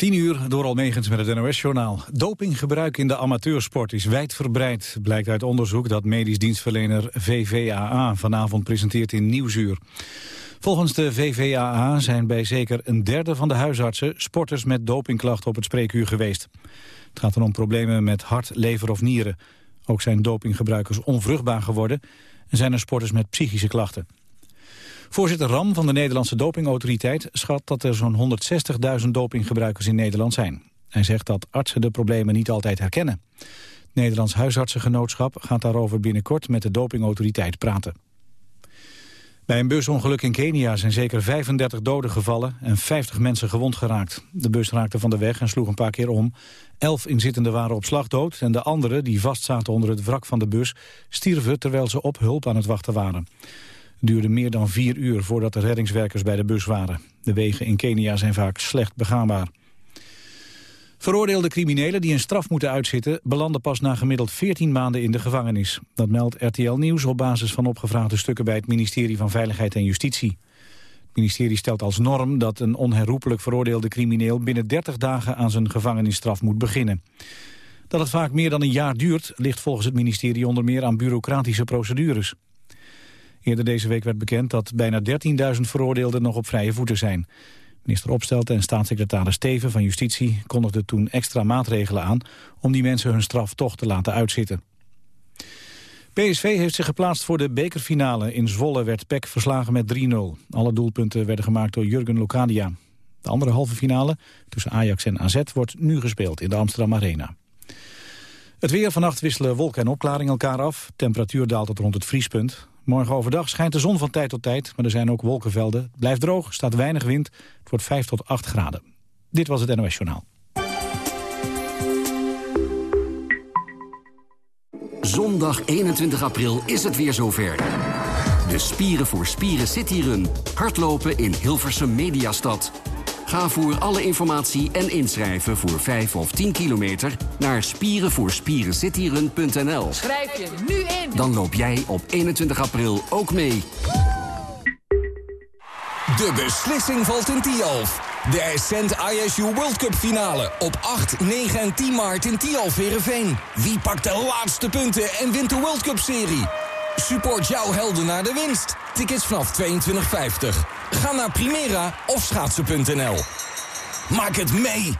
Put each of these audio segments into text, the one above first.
10 uur door Almegens met het NOS-journaal. Dopinggebruik in de amateursport is wijdverbreid, blijkt uit onderzoek dat medisch dienstverlener VVAA vanavond presenteert in Nieuwsuur. Volgens de VVAA zijn bij zeker een derde van de huisartsen sporters met dopingklachten op het spreekuur geweest. Het gaat dan om problemen met hart, lever of nieren. Ook zijn dopinggebruikers onvruchtbaar geworden en zijn er sporters met psychische klachten. Voorzitter Ram van de Nederlandse Dopingautoriteit schat dat er zo'n 160.000 dopinggebruikers in Nederland zijn. Hij zegt dat artsen de problemen niet altijd herkennen. Het Nederlands Huisartsengenootschap gaat daarover binnenkort met de dopingautoriteit praten. Bij een busongeluk in Kenia zijn zeker 35 doden gevallen en 50 mensen gewond geraakt. De bus raakte van de weg en sloeg een paar keer om. Elf inzittenden waren op slag dood en de anderen, die vastzaten onder het wrak van de bus, stierven terwijl ze op hulp aan het wachten waren. Het duurde meer dan vier uur voordat de reddingswerkers bij de bus waren. De wegen in Kenia zijn vaak slecht begaanbaar. Veroordeelde criminelen die een straf moeten uitzitten... belanden pas na gemiddeld 14 maanden in de gevangenis. Dat meldt RTL Nieuws op basis van opgevraagde stukken... bij het ministerie van Veiligheid en Justitie. Het ministerie stelt als norm dat een onherroepelijk veroordeelde crimineel... binnen 30 dagen aan zijn gevangenisstraf moet beginnen. Dat het vaak meer dan een jaar duurt... ligt volgens het ministerie onder meer aan bureaucratische procedures. Eerder deze week werd bekend dat bijna 13.000 veroordeelden nog op vrije voeten zijn. Minister Opstelten en staatssecretaris Steven van Justitie kondigden toen extra maatregelen aan om die mensen hun straf toch te laten uitzitten. PSV heeft zich geplaatst voor de bekerfinale. In Zwolle werd PEC verslagen met 3-0. Alle doelpunten werden gemaakt door Jurgen Locadia. De andere halve finale tussen Ajax en AZ wordt nu gespeeld in de Amsterdam Arena. Het weer vannacht wisselen wolken en opklaring elkaar af. Temperatuur daalt tot rond het vriespunt. Morgen overdag schijnt de zon van tijd tot tijd, maar er zijn ook wolkenvelden. Het blijft droog, staat weinig wind. Het wordt 5 tot 8 graden. Dit was het NOS Journaal. Zondag 21 april is het weer zover. De Spieren voor Spieren Cityrun. Hardlopen in Hilversum Mediastad. Ga voor alle informatie en inschrijven voor 5 of 10 kilometer naar spierenvoorspierencityrun.nl. Schrijf je nu in. Dan loop jij op 21 april ook mee. De beslissing valt in Tialf. De Ascent ISU World Cup finale op 8, 9 en 10 maart in Tialf Verenveen. Wie pakt de laatste punten en wint de World Cup serie? Support jouw helden naar de winst. Tickets vanaf 22,50. Ga naar Primera of schaatsen.nl. Maak het mee!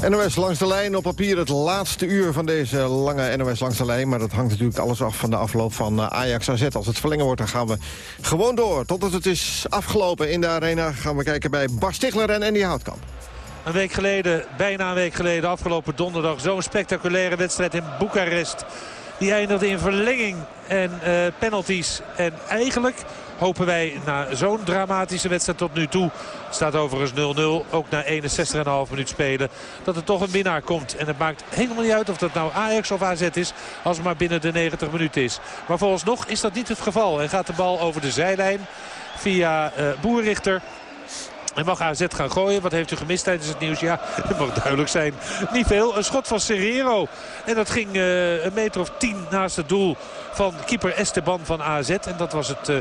NOS langs de lijn op papier het laatste uur van deze lange NOS langs de lijn. Maar dat hangt natuurlijk alles af van de afloop van eh, Ajax AZ. Als het verlengen wordt, dan gaan we gewoon door. Totdat het is afgelopen in de arena gaan we kijken bij Bart Stigler en Andy Houtkamp. Een week geleden, bijna een week geleden, afgelopen donderdag... zo'n spectaculaire wedstrijd in Boekarest. Die eindigde in verlenging en uh, penalties. En eigenlijk hopen wij na zo'n dramatische wedstrijd tot nu toe... staat overigens 0-0, ook na 61,5 minuut spelen... dat er toch een winnaar komt. En het maakt helemaal niet uit of dat nou Ajax of AZ is... als het maar binnen de 90 minuten is. Maar volgens nog is dat niet het geval. En gaat de bal over de zijlijn via uh, Boerrichter... En mag AZ gaan gooien. Wat heeft u gemist tijdens het nieuws? Ja, het mag duidelijk zijn. Niet veel. Een schot van Serrero. En dat ging uh, een meter of tien naast het doel van keeper Esteban van AZ. En dat was het... Uh,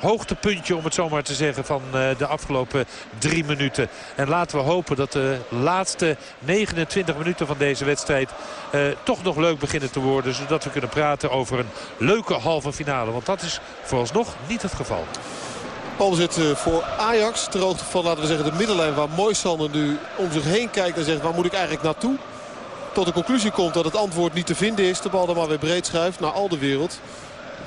hoogtepuntje, om het zo maar te zeggen, van uh, de afgelopen drie minuten. En laten we hopen dat de laatste 29 minuten van deze wedstrijd uh, toch nog leuk beginnen te worden. Zodat we kunnen praten over een leuke halve finale. Want dat is vooralsnog niet het geval. Balbezit voor Ajax. Ter hoogte van, laten we zeggen, de middenlijn waar Moisander nu om zich heen kijkt en zegt waar moet ik eigenlijk naartoe. Tot de conclusie komt dat het antwoord niet te vinden is. De bal dan maar weer breed schuift naar al de wereld.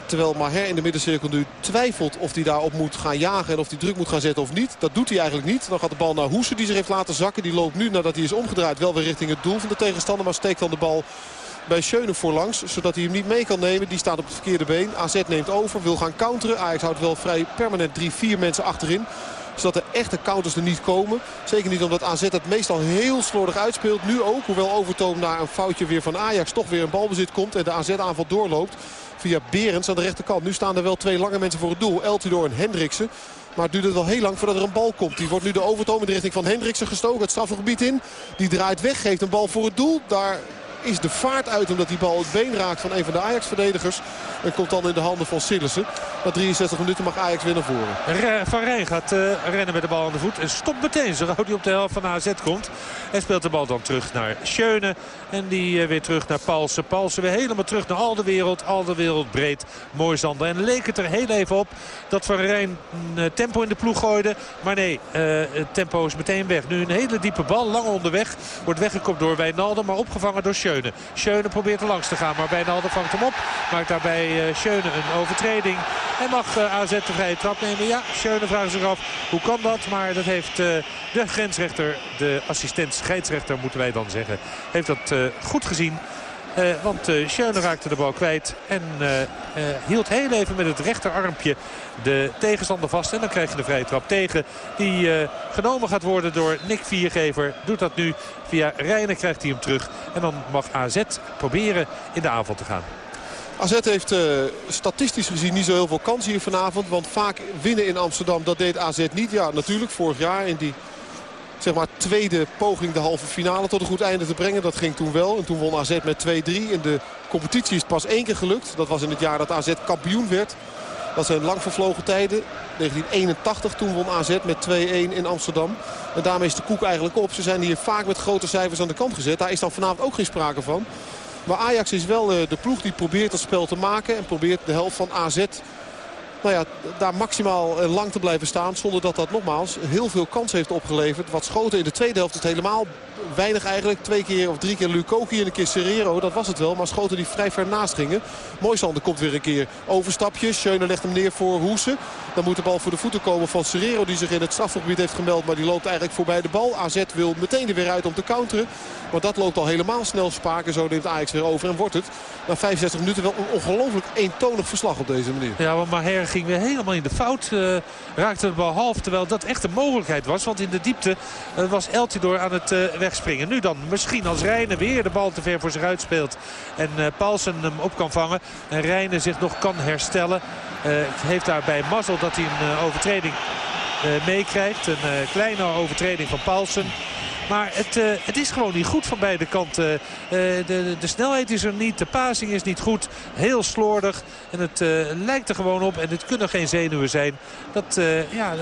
Terwijl Maher in de middencirkel nu twijfelt of hij daarop moet gaan jagen en of hij druk moet gaan zetten of niet. Dat doet hij eigenlijk niet. Dan gaat de bal naar Hoesen die zich heeft laten zakken. Die loopt nu nadat hij is omgedraaid wel weer richting het doel van de tegenstander. Maar steekt dan de bal bij Schöne voorlangs. Zodat hij hem niet mee kan nemen. Die staat op het verkeerde been. AZ neemt over. Wil gaan counteren. Ajax houdt wel vrij permanent 3-4 mensen achterin zodat de echte counters er niet komen. Zeker niet omdat AZ het meestal heel slordig uitspeelt. Nu ook, hoewel Overtoom na een foutje weer van Ajax toch weer een balbezit komt. En de AZ-aanval doorloopt via Berends aan de rechterkant. Nu staan er wel twee lange mensen voor het doel. Eltidoor en Hendriksen. Maar het duurt het wel heel lang voordat er een bal komt. Die wordt nu de overtoom in de richting van Hendriksen gestoken. Het strafgebied in. Die draait weg, geeft een bal voor het doel. Daar is de vaart uit omdat die bal het been raakt van een van de Ajax-verdedigers. En komt dan in de handen van Sillissen. Na 63 minuten mag Ajax weer naar voren. Van Rijn gaat uh, rennen met de bal aan de voet. En stopt meteen zo gauw die op de helft van AZ komt. En speelt de bal dan terug naar Schöne. En die uh, weer terug naar Paulsen. Paulsen weer helemaal terug naar al de wereld. Al de wereld breed. Mooi Zander. En leek het er heel even op dat Van Rijn uh, tempo in de ploeg gooide. Maar nee, het tempo is meteen weg. Nu een hele diepe bal. Lang onderweg. Wordt weggekopt door Wijnaldum. Maar opgevangen door Schöne. Schöne probeert er langs te gaan. Maar Wijnaldum vangt hem op. Maakt daarbij Schöne een overtreding. En mag AZ de vrije trap nemen. Ja, Schöne vraagt zich af hoe kan dat. Maar dat heeft de grensrechter, de assistent scheidsrechter moeten wij dan zeggen. Heeft dat goed gezien. Uh, want uh, Schöne raakte de bal kwijt. En hield heel even met het rechterarmpje de tegenstander vast. En dan krijg je de vrije trap tegen. Die genomen gaat worden door Nick Viergever. Doet dat nu via Rijnen krijgt hij hem terug. En dan mag AZ proberen in de aanval te gaan. AZ heeft statistisch gezien niet zo heel veel kans hier vanavond. Want vaak winnen in Amsterdam, dat deed AZ niet. Ja, natuurlijk vorig jaar in die zeg maar, tweede poging de halve finale tot een goed einde te brengen. Dat ging toen wel. En toen won AZ met 2-3. In de competitie is pas één keer gelukt. Dat was in het jaar dat AZ kampioen werd. Dat zijn lang vervlogen tijden. 1981 toen won AZ met 2-1 in Amsterdam. En daarmee is de koek eigenlijk op. Ze zijn hier vaak met grote cijfers aan de kant gezet. Daar is dan vanavond ook geen sprake van. Maar Ajax is wel de ploeg die probeert het spel te maken. En probeert de helft van AZ nou ja, daar maximaal eh, lang te blijven staan. Zonder dat dat nogmaals heel veel kans heeft opgeleverd. Wat schoten in de tweede helft is helemaal weinig eigenlijk. Twee keer of drie keer Lukoki en een keer Serrero. Dat was het wel. Maar schoten die vrij ver naast gingen. Moisander komt weer een keer overstapje. Schöne legt hem neer voor Hoesen. Dan moet de bal voor de voeten komen van Serrero. Die zich in het strafgebied heeft gemeld. Maar die loopt eigenlijk voorbij de bal. AZ wil meteen er weer uit om te counteren. Maar dat loopt al helemaal snel spaken. Zo neemt Ajax weer over en wordt het na 65 minuten wel een ongelooflijk eentonig verslag op deze manier. Ja, want Maher ging weer helemaal in de fout. Uh, raakte de bal half. Terwijl dat echt een mogelijkheid was. Want in de diepte uh, was Eltidoor aan het uh, Nu dan misschien als Rijnen weer de bal te ver voor zich uitspeelt. En Paulsen hem op kan vangen. En Rijnen zich nog kan herstellen. heeft daarbij mazzel dat hij een overtreding meekrijgt. Een kleine overtreding van Paulsen. Maar het, uh, het is gewoon niet goed van beide kanten. Uh, de, de snelheid is er niet. De passing is niet goed. Heel slordig. En het uh, lijkt er gewoon op. En het kunnen geen zenuwen zijn. Dat, ja,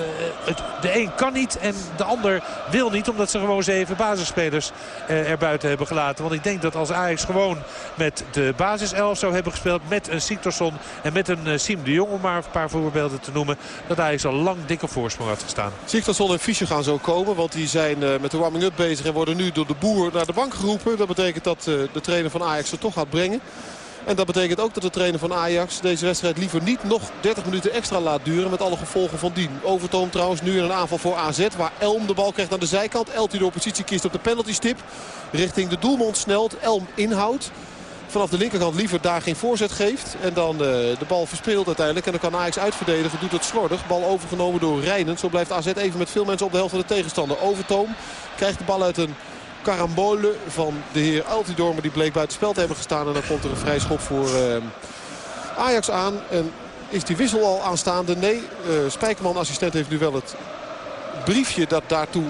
het, de een kan niet en de ander wil niet. Omdat ze gewoon zeven basisspelers er buiten hebben gelaten. Want ik denk dat als Ajax gewoon met de basiself zou hebben gespeeld. Met een Siktorsson en met een Siem de Jong. Om maar een paar voorbeelden te noemen. Dat Ajax al lang dikke voorsprong had gestaan. Siktorsson en Fischer gaan zo komen. Want die zijn met de warming-up bezig en worden nu door de boer naar de bank geroepen. Dat betekent dat eh, de trainer van Ajax er toch gaat brengen. En dat betekent ook dat de trainer van Ajax deze wedstrijd liever niet nog 30 minuten extra laat duren. Met alle gevolgen van dien. Overtoom trouwens nu in een aanval voor AZ. Waar Elm de bal krijgt aan de zijkant. Elm die de oppositie kiest op de penaltystip. Richting de doelmond snelt. Elm inhoudt. Vanaf de linkerkant liever daar geen voorzet geeft. En dan uh, de bal verspeelt uiteindelijk. En dan kan Ajax uitverdedigen. Doet het slordig. Bal overgenomen door Rijnen. Zo blijft AZ even met veel mensen op de helft van de tegenstander. Overtoom krijgt de bal uit een karambole van de heer Altidor. Die bleek buiten spel te hebben gestaan. En dan komt er een vrij schop voor uh, Ajax aan. En is die wissel al aanstaande? Nee, uh, Spijkerman assistent heeft nu wel het briefje dat daartoe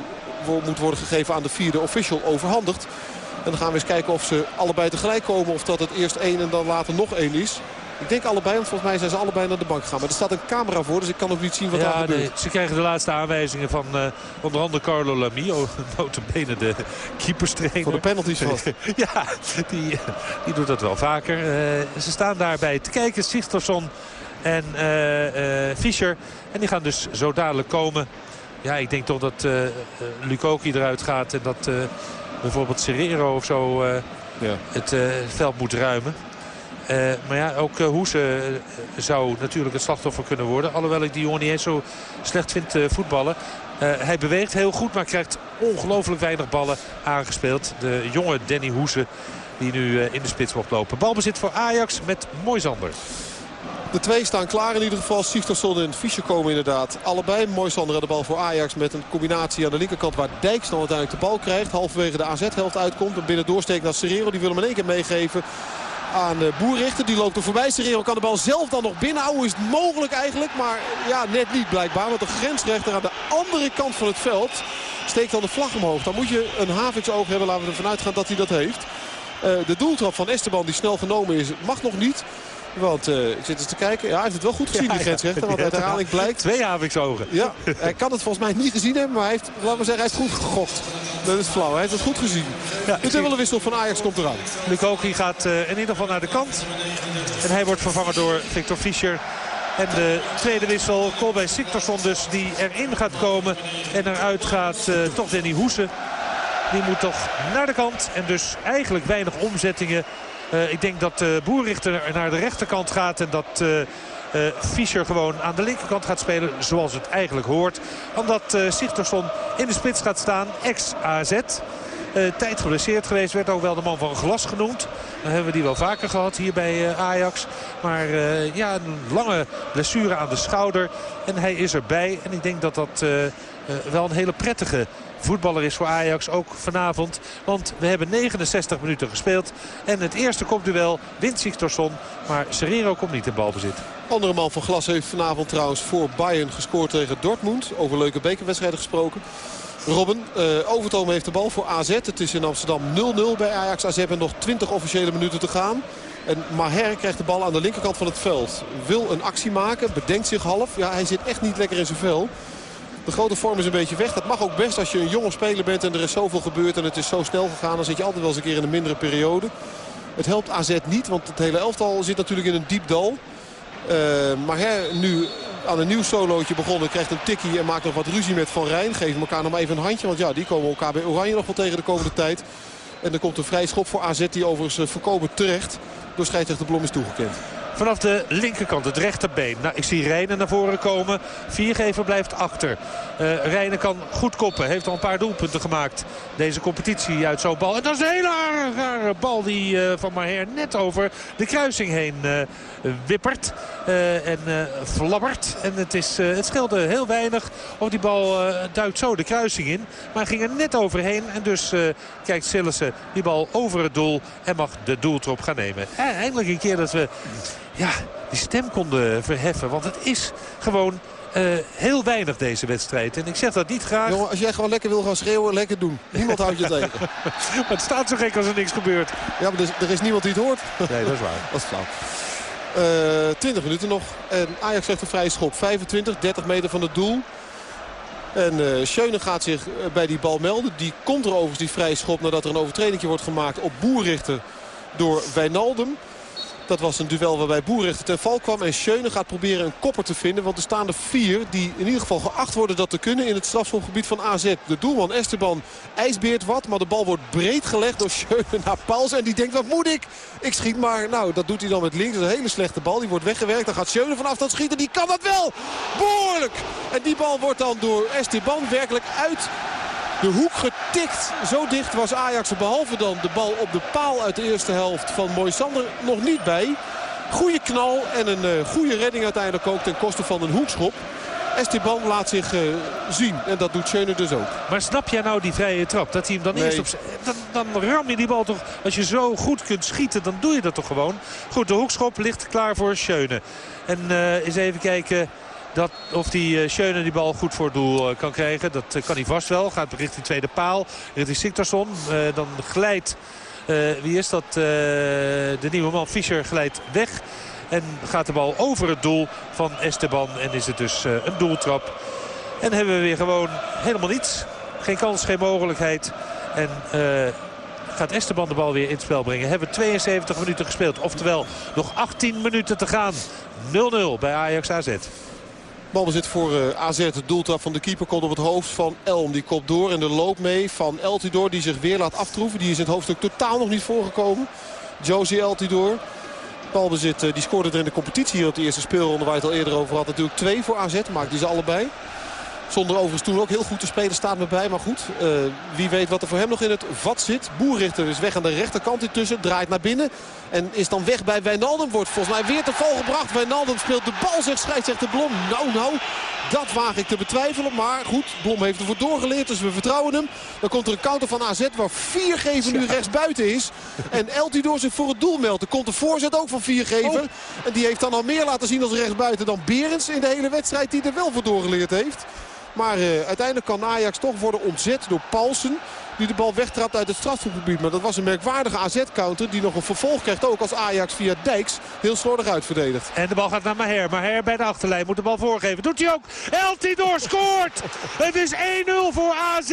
moet worden gegeven aan de vierde official overhandigd. En dan gaan we eens kijken of ze allebei tegelijk komen. Of dat het eerst één en dan later nog één is. Ik denk allebei, want volgens mij zijn ze allebei naar de bank gegaan. Maar er staat een camera voor, dus ik kan ook niet zien wat ja, gebeurt. Nee, ze krijgen de laatste aanwijzingen van uh, onder andere Carlo Lamio. Notabene de keeperstrainer. Voor de penalties vast. ja, die, die doet dat wel vaker. Uh, ze staan daarbij te kijken. Sigtorsson en uh, Fischer. En die gaan dus zo dadelijk komen. Ja, ik denk toch dat Lukoki eruit gaat en dat bijvoorbeeld Serrero of zo ja. het veld moet ruimen. Uh, maar ja, ook uh, Hoese zou natuurlijk het slachtoffer kunnen worden. Alhoewel ik die jongen niet eens zo slecht vind uh, voetballen. hij beweegt heel goed, maar krijgt ongelooflijk weinig ballen aangespeeld. De jonge Danny Hoese die nu in de spits mocht lopen. Balbezit voor Ajax met Moisander. De twee staan klaar in ieder geval. Sigtorsson en Fischer komen inderdaad allebei. Moisander aan de bal voor Ajax met een combinatie aan de linkerkant... waar Dijks dan uiteindelijk de bal krijgt. Halverwege de AZ-helft uitkomt. En binnen doorsteekt naar Serrero. Die wil hem in één keer meegeven aan de Boerrichter. Die loopt er voorbij. Serrero kan de bal zelf dan nog binnenhouden. Is het mogelijk eigenlijk. Maar ja, net niet blijkbaar. Want de grensrechter aan de andere kant van het veld steekt dan de vlag omhoog. Dan moet je een Haviks oog hebben. Laten we ervan uitgaan dat hij dat heeft. de doeltrap van Esteban die snel genomen is mag nog niet. Want uh, ik zit eens te kijken. Ja, hij heeft het wel goed gezien, die grensrechter. Want uit herhaling blijkt... Twee haviksogen. Ja, hij kan het volgens mij niet gezien hebben. Maar hij heeft, laten we zeggen, hij heeft goed gegokt. Dat is flauw. Hij heeft het goed gezien. Ja, de dubbele wissel van Ajax komt eraan. Lukoki gaat uh, in ieder geval naar de kant. En hij wordt vervangen door Victor Fischer. En de tweede wissel, Colby Siktorsson dus, die erin gaat komen. En eruit gaat uh, toch Danny Hoesen. Die moet toch naar de kant. En dus eigenlijk weinig omzettingen uh, ik denk dat Boerrichter naar de rechterkant gaat. En dat uh, Fischer gewoon aan de linkerkant gaat spelen. Zoals het eigenlijk hoort. Omdat uh, in de spits gaat staan. Ex-AZ. Tijd geblesseerd geweest. Werd ook wel de man van glas genoemd. Dan hebben we die wel vaker gehad hier bij Ajax. Maar ja, een lange blessure aan de schouder. En hij is erbij. En ik denk dat dat wel een hele prettige voetballer is voor Ajax. Ook vanavond. Want we hebben 69 minuten gespeeld. En het eerste kopduel wint Sigtorsson. Maar Serrero komt niet in balbezit. Andere man van Glas heeft vanavond trouwens voor Bayern gescoord tegen Dortmund. Over leuke bekerwedstrijden gesproken. Robben, uh, Overtoom heeft de bal voor AZ. Het is in Amsterdam 0-0 bij Ajax. AZ hebben nog 20 officiële minuten te gaan. En Maher krijgt de bal aan de linkerkant van het veld. Wil een actie maken, bedenkt zich half. Ja, hij zit echt niet lekker in zijn vel. De grote vorm is een beetje weg. Dat mag ook best als je een jonge speler bent en er is zoveel gebeurd en het is zo snel gegaan. Dan zit je altijd wel eens een keer in een mindere periode. Het helpt AZ niet, want het hele elftal zit natuurlijk in een diep dal. Uh, maar her, nu aan een nieuw solootje begonnen. Krijgt een tikkie en maakt nog wat ruzie met Van Rijn. Geven elkaar nog maar even een handje. Want ja, die komen elkaar bij Oranje nog wel tegen de komende tijd. En er komt een vrij schop voor AZ die overigens uh, voorkomen terecht door scheidsrechter Blom is toegekend. Vanaf de linkerkant, het rechterbeen. Nou, ik zie Rijnen naar voren komen. Viergever blijft achter. Uh, Rijnen kan goed koppen. Heeft al een paar doelpunten gemaakt. Deze competitie uit zo'n bal. En dat is een hele rare bal die uh, van Maher net over de kruising heen uh, wippert. en flabbert. En het, is, het scheelde heel weinig. Of die bal duikt zo de kruising in. Maar ging er net overheen. En dus kijkt Sillissen die bal over het doel. En mag de doeltrop gaan nemen. eindelijk een keer dat we ja, die stem konden verheffen. Want het is gewoon uh, heel weinig deze wedstrijd. En ik zeg dat niet graag. Jongen, als jij gewoon lekker wil gaan schreeuwen, lekker doen. Niemand houdt je tegen. maar het staat zo gek als er niks gebeurt. Ja, maar er is, er is niemand die het hoort. Nee, dat is waar. dat is flauw. Uh, 20 minuten nog. En Ajax heeft een vrije schop. 25, 30 meter van het doel. En uh, Schöne gaat zich bij die bal melden. Die komt er overigens die vrije schop nadat er een overtreding wordt gemaakt op Boerrichter door Wijnaldum. Dat was een duel waarbij Boerrechter ten val kwam. En Schöne gaat proberen een kopper te vinden. Want er staan er vier die in ieder geval geacht worden dat te kunnen in het strafschopgebied van AZ. De doelman Esteban ijsbeert wat. Maar de bal wordt breed gelegd door Schöne naar Pals. En die denkt wat moet ik? Ik schiet maar. Nou dat doet hij dan met links. Een hele slechte bal. Die wordt weggewerkt. Dan gaat Schöne vanaf dat schieten. Die kan dat wel. Behoorlijk. En die bal wordt dan door Esteban werkelijk uit de hoek getikt. Zo dicht was Ajax er behalve dan de bal op de paal uit de eerste helft van Moisander nog niet bij. Goede knal en een uh, goede redding uiteindelijk ook ten koste van een hoekschop. Esteban laat zich uh, zien. En dat doet Schöne dus ook. Maar snap jij nou die vrije trap? Dat hij hem dan nee. eerst op... Dan, dan ram je die bal toch... Als je zo goed kunt schieten, dan doe je dat toch gewoon. Goed, de hoekschop ligt klaar voor Schöne. En uh, eens even kijken... Dat, of die uh, Schöne die bal goed voor doel uh, kan krijgen. Dat uh, kan hij vast wel. Gaat richting tweede paal. Richting Siktorsson. dan glijdt... wie is dat? de nieuwe man Fischer glijdt weg. En gaat de bal over het doel van Esteban. En is het dus een doeltrap. En hebben we weer gewoon helemaal niets. Geen kans, geen mogelijkheid. En gaat Esteban de bal weer in het spel brengen. Hebben 72 minuten gespeeld. Oftewel nog 18 minuten te gaan. 0-0 bij Ajax AZ. Balbezit voor uh, AZ. Het doeltrap van de keeper komt op het hoofd van Elm. Die kopt door en de loop mee van Eltidoor die zich weer laat aftroeven. Die is in het hoofdstuk totaal nog niet voorgekomen. Josie Eltidoor. Balbezit, uh, die scoorde er in de competitie hier op de eerste speelronde waar je het al eerder over had. Natuurlijk twee voor AZ, maakt die ze allebei. Zonder overigens toen ook heel goed te spelen staat me bij. Maar goed, uh, wie weet wat er voor hem nog in het vat zit. Boerrichter is weg aan de rechterkant intussen. Draait naar binnen. En is dan weg bij Wijnaldum. Wordt volgens mij weer te val gebracht. Wijnaldum speelt de bal, zegt scheidsrechter Blom. Nou, nou, dat waag ik te betwijfelen. Maar goed, Blom heeft ervoor doorgeleerd. Dus we vertrouwen hem. Dan komt er een counter van AZ waar Viergever nu rechts buiten is. En Eltidoor zich voor het doel meldt. Er komt een voorzet ook van Viergever. Oh. En die heeft dan al meer laten zien als rechtsbuiten dan Berends in de hele wedstrijd. Die er wel voor doorgeleerd heeft. Maar uh, uiteindelijk kan Ajax toch worden ontzet door Paulsen. Die de bal wegtrapt uit het strafgebied. Maar dat was een merkwaardige AZ-counter. Die nog een vervolg krijgt ook als Ajax via Dijks. Heel slordig uitverdedigd. En de bal gaat naar Maher. Maher bij de achterlijn moet de bal voorgeven. Doet hij ook. Eltidoor scoort. Het is 1-0 voor AZ.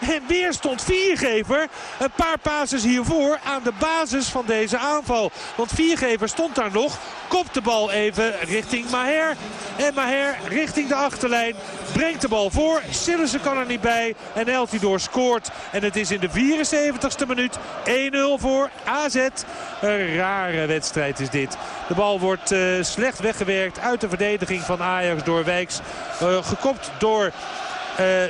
En weer stond Viergever een paar passes hiervoor aan de basis van deze aanval. Want Viergever stond daar nog. Kopt de bal even richting Maher. En Maher richting de achterlijn. Brengt de bal voor. Sillissen kan er niet bij. En Eltidoor scoort. En het is in de 74ste minuut 1-0 voor AZ. Een rare wedstrijd is dit. De bal wordt uh, slecht weggewerkt uit de verdediging van Ajax door Wijks. Uh, gekopt door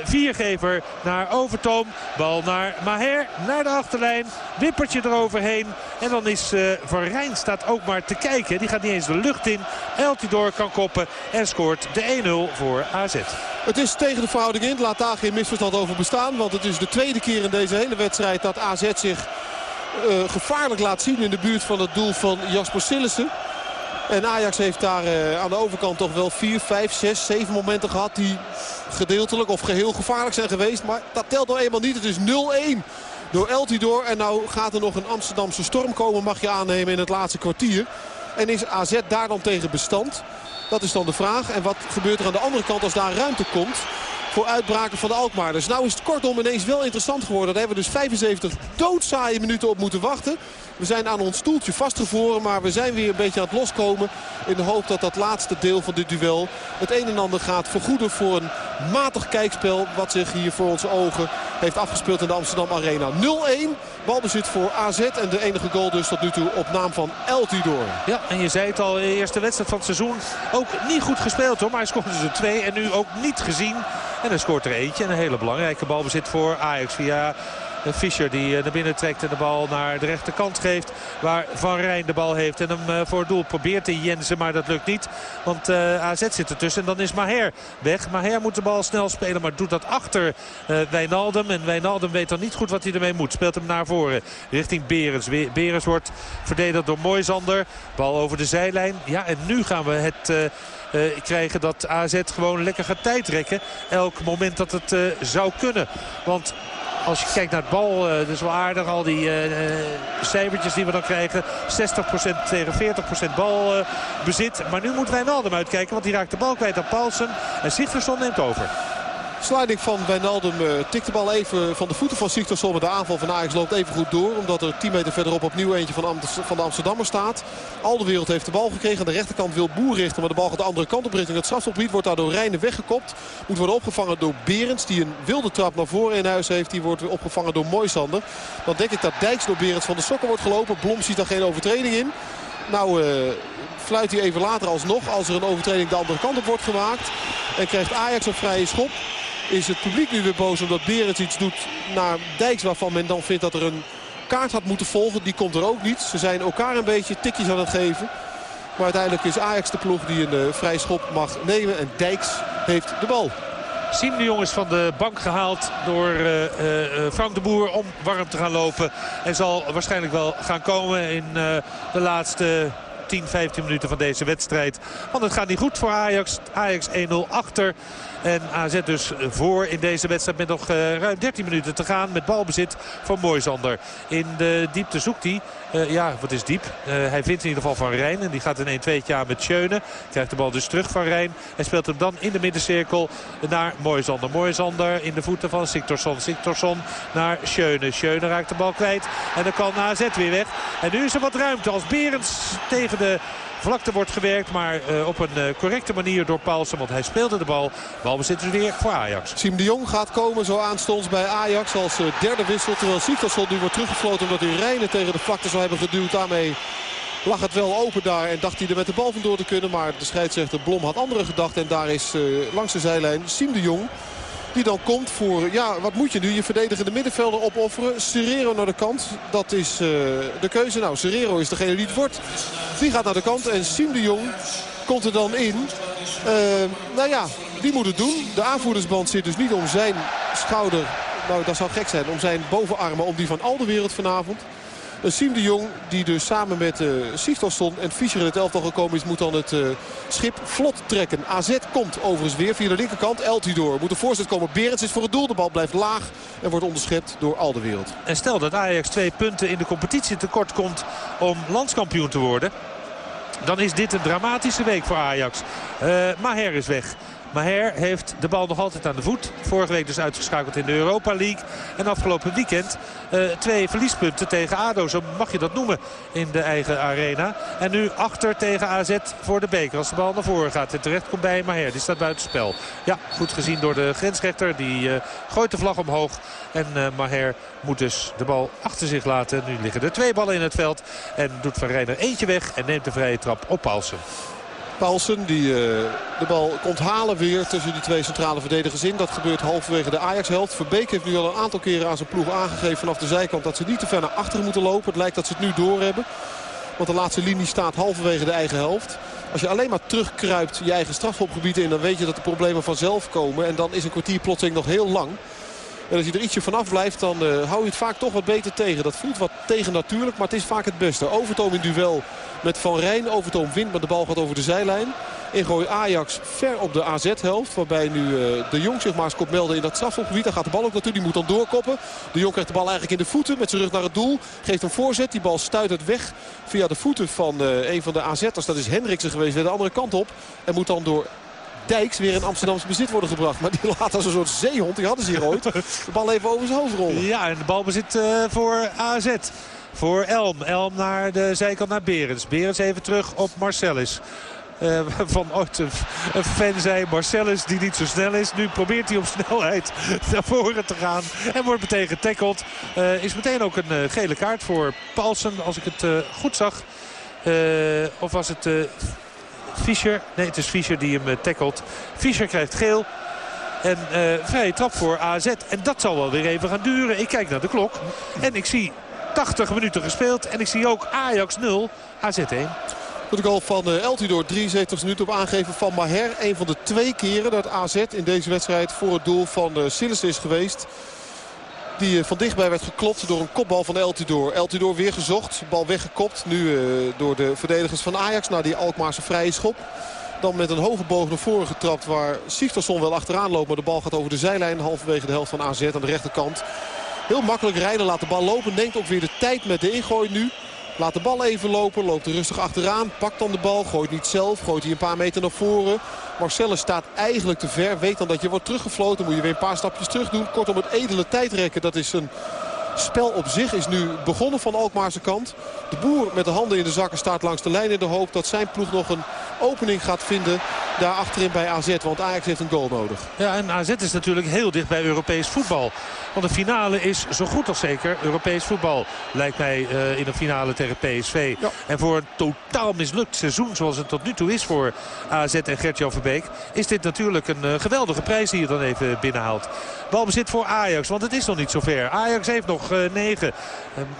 viergever naar Overtoom. Bal naar Maher, naar de achterlijn. Wippertje eroverheen. En dan is uh, Van Rijn staat ook maar te kijken. Die gaat niet eens de lucht in. Eltidoor kan koppen en scoort de 1-0 voor AZ. Het is tegen de verhouding in. Laat daar geen misverstand over bestaan. Want het is de tweede keer in deze hele wedstrijd dat AZ zich uh, gevaarlijk laat zien in de buurt van het doel van Jasper Sillissen. En Ajax heeft daar uh, aan de overkant toch wel 4, 5, 6, 7 momenten gehad die gedeeltelijk of geheel gevaarlijk zijn geweest. Maar dat telt nou eenmaal niet. Het is 0-1 door Eltidoor. En nou gaat er nog een Amsterdamse storm komen, mag je aannemen in het laatste kwartier. En is AZ daar dan tegen bestand? Dat is dan de vraag. En wat gebeurt er aan de andere kant als daar ruimte komt? Voor uitbraken van de Alkmaarders. Nou is het kortom ineens wel interessant geworden. Daar hebben we dus 75 doodzaaie minuten op moeten wachten. We zijn aan ons stoeltje vastgevroren, maar we zijn weer een beetje aan het loskomen. In de hoop dat dat laatste deel van dit duel het een en ander gaat vergoeden voor een matig kijkspel. Wat zich hier voor onze ogen heeft afgespeeld in de Amsterdam Arena. 0-1, balbezit voor AZ en de enige goal dus tot nu toe op naam van Eltidoor. Ja, en je zei het al, eerste wedstrijd van het seizoen ook niet goed gespeeld hoor. Maar hij scoorde dus twee en nu ook niet gezien. En hij scoort er eentje. En een hele belangrijke balbezit voor Ajax via Fischer die naar binnen trekt en de bal naar de rechterkant geeft. Waar Van Rijn de bal heeft en hem voor doel probeert te Jensen. Maar dat lukt niet. Want uh, AZ zit ertussen. En dan is Maher weg. Maher moet de bal snel spelen. Maar doet dat achter Wijnaldum. En Wijnaldum weet dan niet goed wat hij ermee moet. Speelt hem naar voren. Richting Berens. Berens wordt verdedigd door Moisander. Bal over de zijlijn. Ja en nu gaan we het... Krijgen dat AZ gewoon lekker gaat tijdrekken. Elk moment dat het zou kunnen. Want als je kijkt naar het bal, uh, dat is wel aardig. Al die uh, cijfertjes die we dan krijgen. 60% tegen 40% balbezit. maar nu moet Wijnaldum uitkijken. Want die raakt de bal kwijt aan Paulsen. En Sigtersson neemt over. Sliding van Wijnaldum uh, tikt de bal even van de voeten van Sigtorsson. Maar de aanval van Ajax loopt even goed door. Omdat er 10 meter verderop opnieuw eentje van, de Amsterdammer staat. Al de wereld heeft de bal gekregen. Aan de rechterkant wil Boer richten. Maar de bal gaat de andere kant op richting het strafstopgebied. Wordt daar door Rijnen weggekopt. Moet worden opgevangen door Berends. Die een wilde trap naar voren in huis heeft. Die wordt weer opgevangen door Moisander. Dan denk ik dat Dijks door Berends van de sokken wordt gelopen. Blom ziet daar geen overtreding in. Nou... Uh, fluit hij even later alsnog als er een overtreding de andere kant op wordt gemaakt. En krijgt Ajax een vrije schop is het publiek nu weer boos omdat Berends iets doet naar Dijks. Waarvan men dan vindt dat er een kaart had moeten volgen. Die komt er ook niet. Ze zijn elkaar een beetje tikjes aan het geven. Maar uiteindelijk is Ajax de ploeg die een uh, vrij schop mag nemen. En Dijks heeft de bal. Siem de Jong is van de bank gehaald door uh, uh, Frank de Boer om warm te gaan lopen. En zal waarschijnlijk wel gaan komen in de laatste 10, 15 minuten van deze wedstrijd. Want het gaat niet goed voor Ajax. Ajax 1-0 achter. En AZ dus voor in deze wedstrijd met nog uh, ruim 13 minuten te gaan. Met balbezit van Moisander. In de diepte zoekt hij. Uh, ja, wat is diep? Uh, hij vindt in ieder geval Van Rijn. En die gaat in 1-2 aan met Schöne. Krijgt de bal dus terug van Rijn. En speelt hem dan in de middencirkel naar Moisander. Moisander in de voeten van Siktorsson. Siktorsson naar Schöne. Schöne raakt de bal kwijt. En dan kan AZ weer weg. En nu is er wat ruimte als Berends tegen de vlakte wordt gewerkt. Maar uh, op een uh, correcte manier door Paulsen. Want hij speelde de bal. Balbezit dus weer voor Ajax. Siem de Jong gaat komen zo aanstonds bij Ajax als uh, derde wissel. Terwijl Siktersson nu wordt teruggefloten omdat hij Rijnen tegen de vlakte zou hebben geduwd. Daarmee lag het wel open daar en dacht hij er met de bal vandoor te kunnen. Maar de scheidsrechter Blom had andere gedachten. En daar is langs de zijlijn Siem de Jong. Die dan komt voor, ja, wat moet je nu? Je verdedigende middenvelder opofferen. Serrero naar de kant. Dat is uh, de keuze. Nou, Serrero is degene die het wordt. Die gaat naar de kant. En Siem de Jong komt er dan in. Uh, nou ja, die moet het doen. De aanvoerdersband zit dus niet om zijn schouder. Nou, dat zou gek zijn. Om zijn bovenarmen. Om die van al de wereld vanavond. Siem de Jong die dus samen met uh, Sigtorsson en Fischer in het elftal gekomen is... moet dan het uh, schip vlot trekken. AZ komt overigens weer via de linkerkant. Eltidoor moet de voorzet komen. Berends is voor het doel. De bal blijft laag en wordt onderschept door al de wereld. En stel dat Ajax twee punten in de competitie tekort komt om landskampioen te worden... dan is dit een dramatische week voor Ajax. Uh, Maher is weg. Maher heeft de bal nog altijd aan de voet. Vorige week dus uitgeschakeld in de Europa League. En afgelopen weekend uh, twee verliespunten tegen ADO. Zo mag je dat noemen in de eigen arena. En nu achter tegen AZ voor de beker. Als de bal naar voren gaat en terecht komt bij Maher. Die staat buitenspel. Ja, goed gezien door de grensrechter. Die uh, gooit de vlag omhoog. En uh, Maher moet dus de bal achter zich laten. Nu liggen er twee ballen in het veld. En doet Van Reiner eentje weg en neemt de vrije trap op Paulsen. Paulsen die uh, de bal komt halen weer tussen die twee centrale verdedigers in. Dat gebeurt halverwege de Ajax-helft. Verbeek heeft nu al een aantal keren aan zijn ploeg aangegeven vanaf de zijkant... dat ze niet te ver naar achteren moeten lopen. Het lijkt dat ze het nu doorhebben. Want de laatste linie staat halverwege de eigen helft. Als je alleen maar terugkruipt je eigen strafschopgebied in... dan weet je dat de problemen vanzelf komen. En dan is een kwartier plotseling nog heel lang. En als je er ietsje vanaf blijft, dan uh, hou je het vaak toch wat beter tegen. Dat voelt wat tegen natuurlijk, maar het is vaak het beste. Overtoom in duel met Van Rijn. Overtoom wint, maar de bal gaat over de zijlijn. Ingooi Ajax ver op de AZ-helft. Waarbij nu uh, de Jong zich maar eens komt melden in dat strafschopgebied. Daar gaat de bal ook naartoe. Die moet dan doorkoppen. De Jong krijgt de bal eigenlijk in de voeten. Met zijn rug naar het doel. Geeft een voorzet. Die bal stuit het weg via de voeten van uh, een van de AZ'ers. Dat is Hendriksen geweest. Weer de andere kant op. En moet dan door Dijks weer in Amsterdamse bezit worden gebracht. Maar die laat als een soort zeehond. Die hadden ze hier ooit. De bal even over zijn hoofd rollen. Ja, en de balbezit uh, voor AZ. Voor Elm. Elm naar de zijkant naar Berends. Berends even terug op Marcellus. Uh, van ooit een, een fan zei Marcellus die niet zo snel is. Nu probeert hij op snelheid naar voren te gaan. En wordt meteen getackled. Uh, is meteen ook een gele kaart voor Paulsen. Als ik het goed zag. of was het Fischer? Nee, het is Fischer die hem tackelt. Fischer krijgt geel. En uh, vrije trap voor AZ. En dat zal wel weer even gaan duren. Ik kijk naar de klok. En ik zie 80 minuten gespeeld. En ik zie ook Ajax 0, AZ 1. De goal van uh, Eltidoor, 73 minuten op aangeven van Maher. Een van de twee keren dat AZ in deze wedstrijd voor het doel van Sillis is geweest. Die uh, van dichtbij werd geklopt door een kopbal van Eltidoor. Eltidoor weer gezocht, bal weggekopt. Nu uh, door de verdedigers van Ajax naar die Alkmaarse vrije schop. Dan met een hoge boog naar voren getrapt waar Sigtorsson wel achteraan loopt. Maar de bal gaat over de zijlijn halverwege de helft van AZ aan de rechterkant. Heel makkelijk rijden, laat de bal lopen. Neemt ook weer de tijd met de ingooi nu. Laat de bal even lopen, loopt er rustig achteraan. Pakt dan de bal, gooit niet zelf, gooit hij een paar meter naar voren. Marcellus staat eigenlijk te ver. Weet dan dat je wordt teruggefloten. Moet je weer een paar stapjes terug doen. Kortom, het edele tijdrekken, dat is een spel op zich is nu begonnen van Alkmaarse kant. De boer met de handen in de zakken staat langs de lijn in de hoop dat zijn ploeg nog een opening gaat vinden daar achterin bij AZ. Want Ajax heeft een goal nodig. Ja, en AZ is natuurlijk heel dicht bij Europees voetbal. Want de finale is zo goed als zeker Europees voetbal. Lijkt mij uh, in de finale tegen PSV. Ja. En voor een totaal mislukt seizoen zoals het tot nu toe is voor AZ en Gert-Jan Verbeek... is dit natuurlijk een uh, geweldige prijs die je dan even binnenhaalt. Balbezit voor Ajax, want het is nog niet zover. Ajax heeft nog uh, negen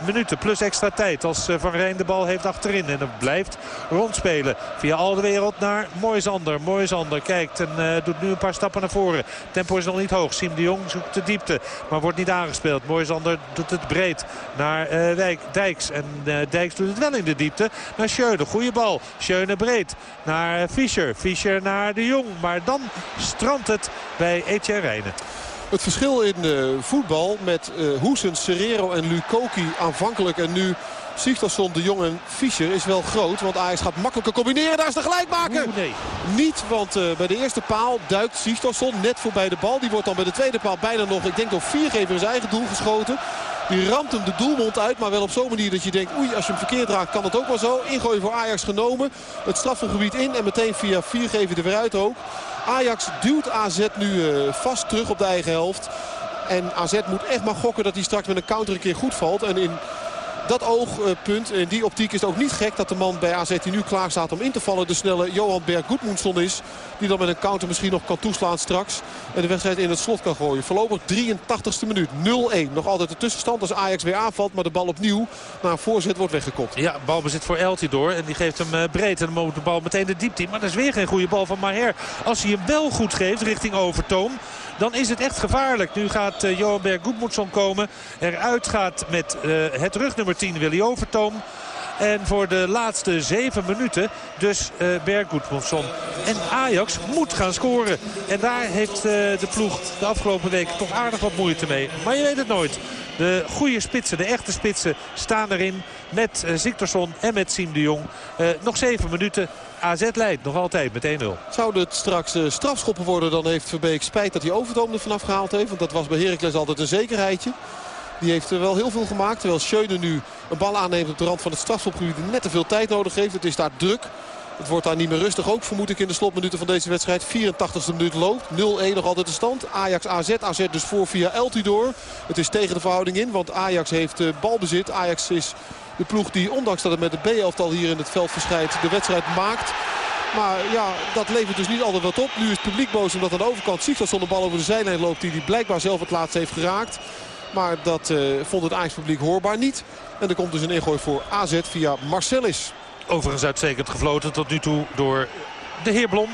minuten plus extra tijd als Van Rijn de bal heeft achterin. En het blijft rondspelen via al de wereld naar Moisander. Moisander kijkt en doet nu een paar stappen naar voren. Tempo is nog niet hoog. Siem de Jong zoekt de diepte, maar wordt niet aangespeeld. Moisander doet het breed naar uh, Dijks. En uh, Dijks doet het wel in de diepte naar Schöne. Goede bal. Schöne breed naar Fischer. Fischer naar de Jong. Maar dan strandt het bij Etienne Rijnen. Het verschil in uh, voetbal met uh, Hoesens, Serrero en Lukoki aanvankelijk en nu Sigtorsson, De Jong en Fischer is wel groot. Want Ajax gaat makkelijker combineren. Daar is de gelijkmaker. Oeh, nee. Niet, want uh, bij de eerste paal duikt Sigtorsson net voorbij de bal. Die wordt dan bij de tweede paal bijna nog, ik denk door viergever in zijn eigen doel geschoten. Die ramt hem de doelmond uit, maar wel op zo'n manier dat je denkt... oei, als je hem verkeerd raakt kan het ook wel zo. Ingooien voor Ajax genomen. Het strafgebied in en meteen via viergever er weer uit ook. Ajax duwt AZ nu uh, vast terug op de eigen helft. En AZ moet echt maar gokken dat hij straks met een counter een keer goed valt. En in dat oogpunt, in die optiek is het ook niet gek dat de man bij AZ die nu klaar staat om in te vallen. De snelle Johan Berg Goedmoensson is. Die dan met een counter misschien nog kan toeslaan straks. De wedstrijd in het slot kan gooien. Voorlopig 83ste minuut. 0-1. Nog altijd de tussenstand als Ajax weer aanvalt. Maar de bal opnieuw naar voorzet wordt weggekopt. Ja, balbezit voor Eltidoor. En die geeft hem breed. En dan moet de bal meteen de diepte. Maar dat is weer geen goede bal van Maher. Als hij hem wel goed geeft richting Overtoom dan is het echt gevaarlijk. Nu gaat uh, Johan Berg Goedmoedson komen. Eruit gaat met uh, het rugnummer 10 Willy Overtoom. En voor de laatste zeven minuten dus uh. En Ajax moet gaan scoren. En daar heeft uh, de ploeg de afgelopen week toch aardig wat moeite mee. Maar je weet het nooit. De goede spitsen, de echte spitsen staan erin. Met uh, en met Siem de Jong. nog zeven minuten. AZ leidt nog altijd met 1-0. Zou het straks strafschoppen worden, dan heeft Verbeek spijt dat hij Overtoom er vanaf gehaald heeft. Want dat was bij Heracles altijd een zekerheidje. Die heeft er wel heel veel gemaakt. Terwijl Schöne nu een bal aanneemt op de rand van het strafschopgebied. Die net te veel tijd nodig heeft. Het is daar druk. Het wordt daar niet meer rustig ook, vermoed ik, in de slotminuten van deze wedstrijd. 84e minuut loopt. 0-1 nog altijd de stand. Ajax AZ. AZ dus voor via Eltidoor. Het is tegen de verhouding in, want Ajax heeft uh, balbezit. Ajax is de ploeg die, ondanks dat het met de B-elftal hier in het veld verschijnt, de wedstrijd maakt. Maar ja, dat levert dus niet altijd wat op. Nu is het publiek boos omdat aan de overkant Sigtorsson de bal over de zijlijn loopt. Die hij blijkbaar zelf het laatst heeft geraakt. Maar dat uh, vond het Ajax-publiek hoorbaar niet. En er komt dus een ingooi voor AZ via Marcelis. Overigens uitstekend gefloten tot nu toe door de heer Blom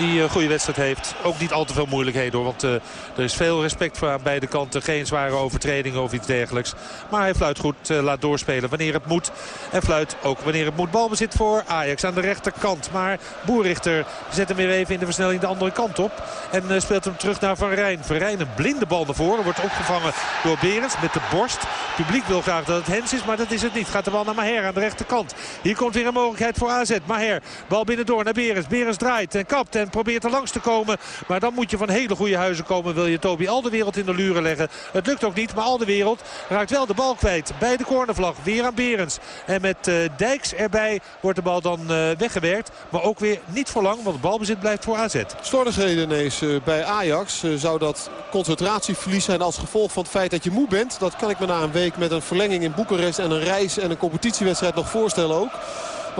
die een goede wedstrijd heeft. Ook niet al te veel moeilijkheden hoor. Want uh, er is veel respect voor aan beide kanten. Geen zware overtredingen of iets dergelijks. Maar hij fluit goed, uh, laat doorspelen wanneer het moet. En fluit ook wanneer het moet. Balbezit voor Ajax aan de rechterkant. Maar Boerichter zet hem weer even in de versnelling de andere kant op. En speelt hem terug naar Van Rijn. Van Rijn een blinde bal naar voren. Wordt opgevangen door Berends met de borst. Het publiek wil graag dat het Hens is, maar dat is het niet. Gaat de bal naar Maher aan de rechterkant. Hier komt weer een mogelijkheid voor AZ. Maher, bal binnendoor naar Berends. Berends draait en kapt en probeert er langs te komen. Maar dan moet je van hele goede huizen komen. Wil je Toby Alderwereld in de luren leggen. Het lukt ook niet. Maar Alderwereld raakt wel de bal kwijt. Bij de cornervlag. Weer aan Berens. En met uh, Dijks erbij wordt de bal dan uh, weggewerkt. Maar ook weer niet voor lang. Want het balbezit blijft voor AZ. Slordigheden ineens uh, bij Ajax. zou dat concentratieverlies zijn als gevolg van het feit dat je moe bent. Dat kan ik me na een week met een verlenging in Boekarest en een reis en een competitiewedstrijd nog voorstellen ook.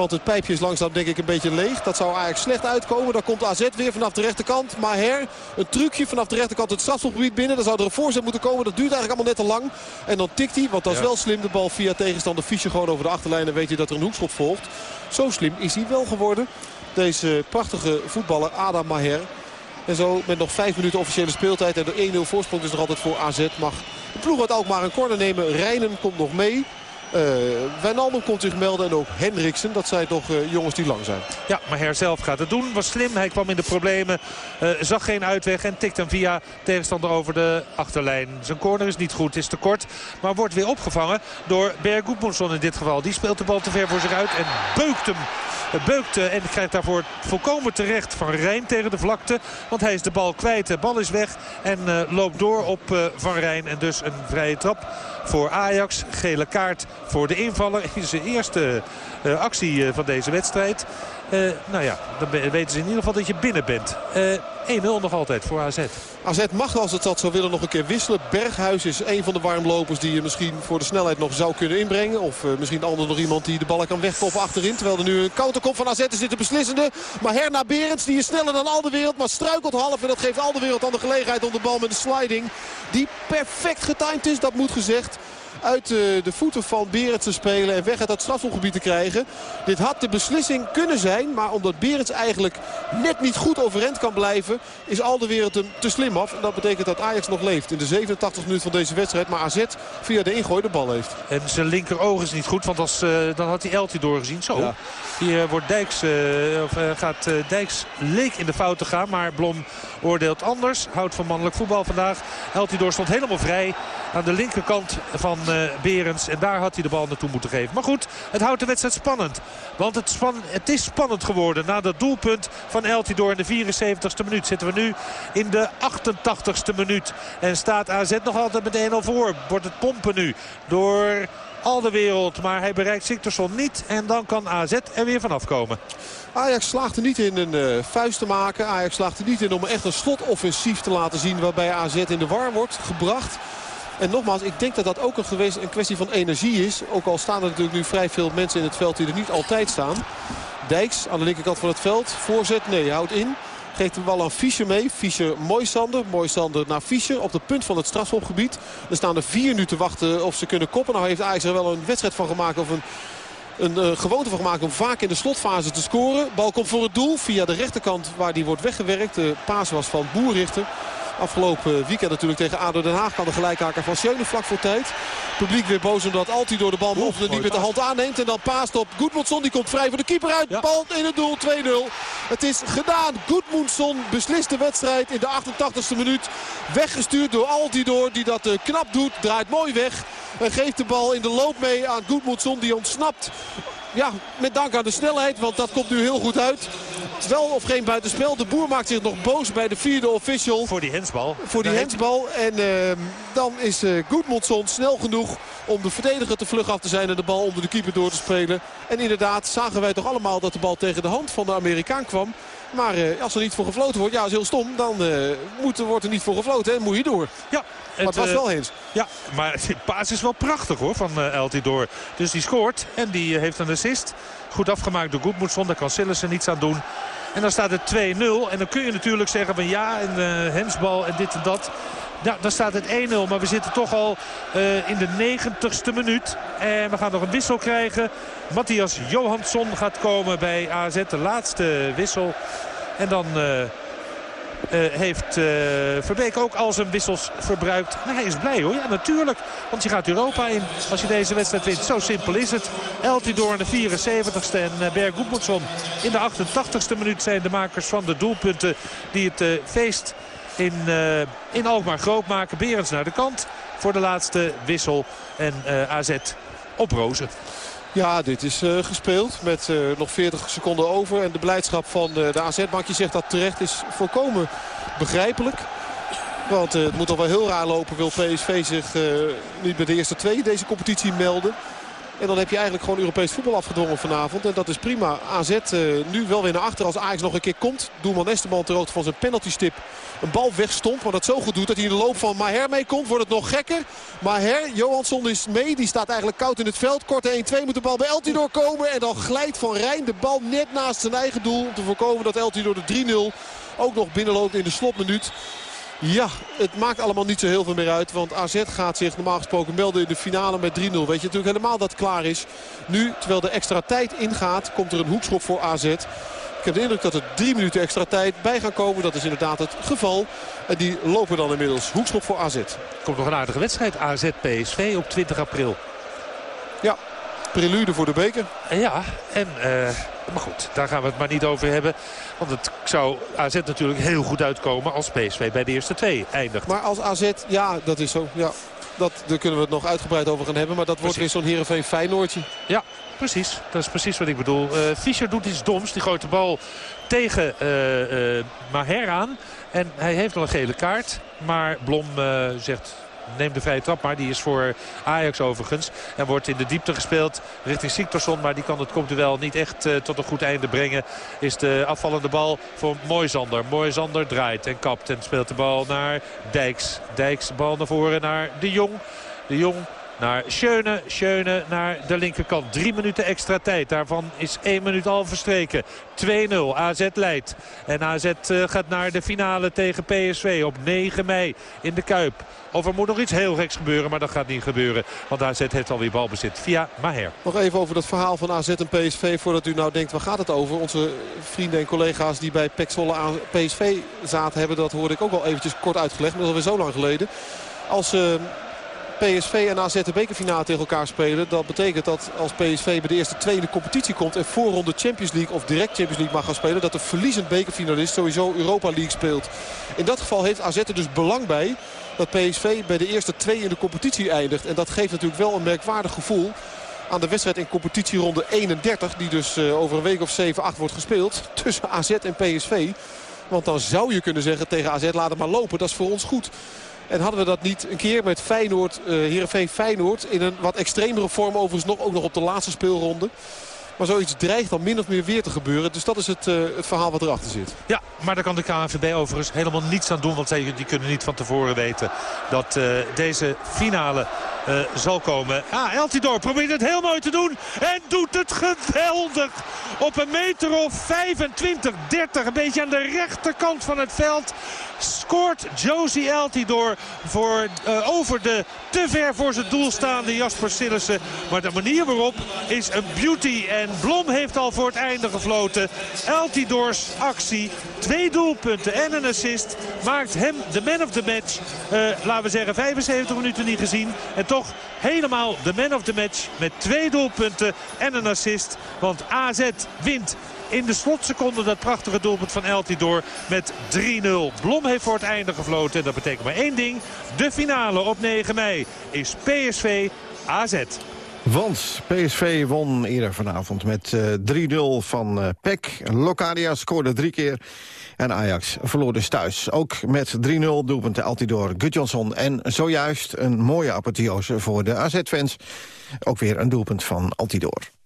Want het pijpje is langzaam denk ik een beetje leeg. Dat zou eigenlijk slecht uitkomen. Dan komt AZ weer vanaf de rechterkant. Maher, een trucje vanaf de rechterkant het strafschopgebied binnen. Dan zou er een voorzet moeten komen. Dat duurt eigenlijk allemaal net te lang. En dan tikt hij, want dat is ja. wel slim, de bal via tegenstander Fischer gewoon over de achterlijn. En weet je dat er een hoekschop volgt. Zo slim is hij wel geworden. Deze prachtige voetballer Adam Maher. En zo met nog vijf minuten officiële speeltijd. En de 1-0 voorsprong is nog altijd voor AZ. Mag de ploeg uit Alkmaar een corner nemen. Rijnen komt nog mee. Uh, Wijnaldum komt zich melden en ook Hendriksen. Dat zijn toch uh, jongens die lang zijn. Ja, maar Her zelf gaat het doen. Was slim. Hij kwam in de problemen. Uh, zag geen uitweg en tikt hem via tegenstander over de achterlijn. Zijn corner is niet goed. Is te kort. Maar wordt weer opgevangen door Berg Goedmundsson in dit geval. Die speelt de bal te ver voor zich uit en beukt hem beukt en krijgt daarvoor volkomen terecht Van Rijn tegen de vlakte. Want hij is de bal kwijt. De bal is weg en loopt door op Van Rijn. En dus een vrije trap voor Ajax. Gele kaart voor de invaller in zijn eerste uh, actie van deze wedstrijd. Uh, nou ja, dan weten ze in ieder geval dat je binnen bent. Uh, 1-0 nog altijd voor AZ. AZ mag als het dat zou willen nog een keer wisselen. Berghuis is een van de warmlopers die je misschien voor de snelheid nog zou kunnen inbrengen. Of misschien anders nog iemand die de ballen kan wegkoppen achterin. Terwijl er nu een counterkop van AZ is dit de beslissende. Maar Herna Berends die is sneller dan Alderwereld. Maar struikelt half en dat geeft Alderwereld dan de gelegenheid om de bal met de sliding. Die perfect getimed is, dat moet gezegd uit de, de voeten van Berends te spelen en weg uit dat strafschopgebied te krijgen. Dit had de beslissing kunnen zijn, maar omdat Berends eigenlijk net niet goed overeind kan blijven, is al de wereld hem te slim af. En dat betekent dat Ajax nog leeft in de 87 minuten van deze wedstrijd, maar AZ via de ingooi de bal heeft. En zijn linkeroog is niet goed, want als, uh, dan had hij Eltie doorgezien. Zo, ja. hier wordt Dijks, uh, of, uh, gaat Dijks leek in de fout te gaan, maar Blom oordeelt anders. Houdt van mannelijk voetbal vandaag. Eltidoor stond helemaal vrij aan de linkerkant van uh, Berends. En daar had hij de bal naartoe moeten geven. Maar goed, het houdt de wedstrijd spannend. Want het, span het is spannend geworden na dat doelpunt van Eltidoor in de 74ste minuut. Zitten we nu in de 88ste minuut. En staat AZ nog altijd met 1-0 voor. Wordt het pompen nu door al de wereld. Maar hij bereikt Siktersson niet. En dan kan AZ er weer vanaf komen. Ajax slaagt er niet in een uh, vuist te maken. Ajax slaagt er niet in om echt een slotoffensief te laten zien. Waarbij AZ in de war wordt gebracht. En nogmaals, ik denk dat dat ook een, kwestie van energie is. Ook al staan er natuurlijk nu vrij veel mensen in het veld die er niet altijd staan. Dijks aan de linkerkant van het veld. Voorzet, nee, houdt in. Geeft de bal aan Fischer mee. Fischer Moisander. Moisander naar Fischer op de punt van het strafschopgebied. Er staan er vier nu te wachten of ze kunnen koppen. Nou heeft Ajax er wel een wedstrijd van gemaakt of een een uh, gewoonte van gemaakt om vaak in de slotfase te scoren. Bal komt voor het doel via de rechterkant waar die wordt weggewerkt. De paas was van Boerrichter. Afgelopen weekend natuurlijk tegen ADO Den Haag kan de gelijkhaker van Schöne vlak voor tijd. Publiek weer boos omdat Alti door de bal of niet met de hand aanneemt. En dan paast op Goedmundsson. Die komt vrij voor de keeper uit. Bal in het doel 2-0. Het is gedaan. Goedmundsson beslist de wedstrijd in de 88ste minuut. Weggestuurd door Altidoor die dat knap doet. Draait mooi weg. En geeft de bal in de loop mee aan Goedmundsson. Die ontsnapt ja, met dank aan de snelheid, want dat komt nu heel goed uit. Wel of geen buitenspel. De boer maakt zich nog boos bij de vierde official. Voor die hensbal. Voor die hensbal. En uh, dan is uh, Goedmondson snel genoeg om de verdediger te vlug af te zijn en de bal onder de keeper door te spelen. En inderdaad zagen wij toch allemaal dat de bal tegen de hand van de Amerikaan kwam. Maar uh, als er niet voor gefloten wordt, ja, is heel stom. Dan uh, moet, wordt er niet voor gefloten en moet je door. Ja, maar het was uh, wel eens. Ja, maar de paas is wel prachtig hoor van uh, Eltidoor. Dus die scoort en die heeft een assist. Goed afgemaakt door Goedmoedson. Daar kan Sillissen niets aan doen. En dan staat het 2-0. En dan kun je natuurlijk zeggen van ja, en uh, hensbal en dit en dat. Nou, dan staat het 1-0. Maar we zitten toch al uh, in de 90ste minuut. En we gaan nog een wissel krijgen. Matthias Johansson gaat komen bij AZ. De laatste wissel. En dan... Uh, uh, heeft Verbeek ook al zijn wissels verbruikt. Maar hij is blij hoor. Ja, natuurlijk. Want je gaat Europa in als je deze wedstrijd wint. Zo simpel is het. Eltidoor in de 74ste en Berg Goedmundsson in de 88ste minuut zijn de makers van de doelpunten die het feest in, in Alkmaar groot maken. Berends naar de kant voor de laatste wissel. En AZ op rozen. Ja, dit is uh, gespeeld met uh, nog 40 seconden over. En de blijdschap van uh, de AZ-bank, je zegt dat terecht, is volkomen begrijpelijk. Want het moet al wel heel raar lopen, wil PSV zich niet bij de eerste twee deze competitie melden. En dan heb je eigenlijk gewoon Europees voetbal afgedwongen vanavond. En dat is prima. AZ uh, nu wel weer naar achter als Ajax nog een keer komt. Doelman Esteban ter hoogte van zijn penaltystip een bal wegstond. Maar dat zo goed doet dat hij in de loop van Maher mee komt. Wordt het nog gekker. Maher, Johansson is mee. Die staat eigenlijk koud in het veld. Korte 1-2 moet de bal bij Eltidoor komen. En dan glijdt Van Rijn de bal net naast zijn eigen doel. Om te voorkomen dat Eltidoor de 3-0 ook nog binnenloopt in de slotminuut. Ja, het maakt allemaal niet zo heel veel meer uit. Want AZ gaat zich normaal gesproken melden in de finale met 3-0. Weet je natuurlijk helemaal dat het klaar is. Nu, terwijl de extra tijd ingaat, komt er een hoekschop voor AZ. Ik heb de indruk dat er drie minuten extra tijd bij gaan komen. Dat is inderdaad het geval. En die lopen dan inmiddels. Hoekschop voor AZ. Komt nog een aardige wedstrijd. AZ-PSV op 20 april. Ja, prelude voor de beker. Ja, en... Uh... Maar goed, daar gaan we het maar niet over hebben. Want het zou AZ natuurlijk heel goed uitkomen als PSV bij de eerste twee eindigt. Maar als AZ, ja, dat is zo. Ja, dat, daar kunnen we het nog uitgebreid over gaan hebben. Maar dat wordt weer zo'n Heerenveen Feyenoordje. Ja, precies. Dat is precies wat ik bedoel. Uh, Fischer doet iets doms. Die gooit de bal tegen uh, uh, Maher aan. En hij heeft al een gele kaart. Maar Blom zegt neemt de vrije trap maar. Die is voor Ajax overigens. En wordt in de diepte gespeeld richting Siktorsson. Maar die kan het kopduel niet echt uh, tot een goed einde brengen. Is de afvallende bal voor Moisander. Moisander draait en kapt en speelt de bal naar Dijks. Dijks bal naar voren naar De Jong. De Jong naar Schöne. Schöne naar de linkerkant. Drie minuten extra tijd. Daarvan is één minuut al verstreken. 2-0. AZ leidt. En AZ uh, gaat naar de finale tegen PSV op 9 mei in de Kuip. Of er moet nog iets heel geks gebeuren, maar dat gaat niet gebeuren. Want AZ heeft alweer balbezit via Maher. Nog even over dat verhaal van AZ en PSV. Voordat u nou denkt, waar gaat het over? Onze vrienden en collega's die bij Pek aan PSV zaten hebben... dat hoorde ik ook al eventjes kort uitgelegd. Maar dat is alweer zo lang geleden. Als... Uh, PSV en AZ de bekerfinale tegen elkaar spelen. Dat betekent dat als PSV bij de eerste twee in de competitie komt... en voorronde Champions League of direct Champions League mag gaan spelen... dat de verliezend bekerfinalist sowieso Europa League speelt. In dat geval heeft AZ er dus belang bij dat PSV bij de eerste twee in de competitie eindigt. En dat geeft natuurlijk wel een merkwaardig gevoel aan de wedstrijd in competitieronde 31. Die dus over een week of 7, 8 wordt gespeeld tussen AZ en PSV. Want dan zou je kunnen zeggen tegen AZ laat het maar lopen. Dat is voor ons goed. En hadden we dat niet een keer met Feyenoord, uh, Heerenveen Feyenoord... in een wat extremere vorm overigens nog, ook nog op de laatste speelronde... Maar zoiets dreigt dan min of meer weer te gebeuren. Dus dat is het, uh, het verhaal wat erachter zit. Ja, maar daar kan de KNVB overigens helemaal niets aan doen. Want zij die kunnen niet van tevoren weten dat uh, deze finale zal komen. Ah, Eltidoor probeert het heel mooi te doen. En doet het geweldig. Op een meter of 25, 30. Een beetje aan de rechterkant van het veld scoort Josie Altidor voor, uh, over de te ver voor zijn doel staande Jasper Sillissen. Maar de manier waarop is een beauty. En Blom heeft al voor het einde gefloten. Altidors actie, twee doelpunten en een assist, maakt hem de man of the match. Uh, laten we zeggen 75 minuten niet gezien. En toch helemaal de man of the match met twee doelpunten en een assist. Want AZ wint in de slotseconde dat prachtige doelpunt van Eltidoor met 3-0. Blom heeft voor het einde gefloten. En dat betekent maar één ding. De finale op 9 mei is PSV AZ. Want PSV won eerder vanavond met uh, 3-0 van uh, PEC. Locadia scoorde drie keer. En Ajax verloor dus thuis. Ook met 3-0 doelpunten Altidor Gudjonsson. En zojuist een mooie apotheose voor de AZ-fans. Ook weer een doelpunt van Altidor.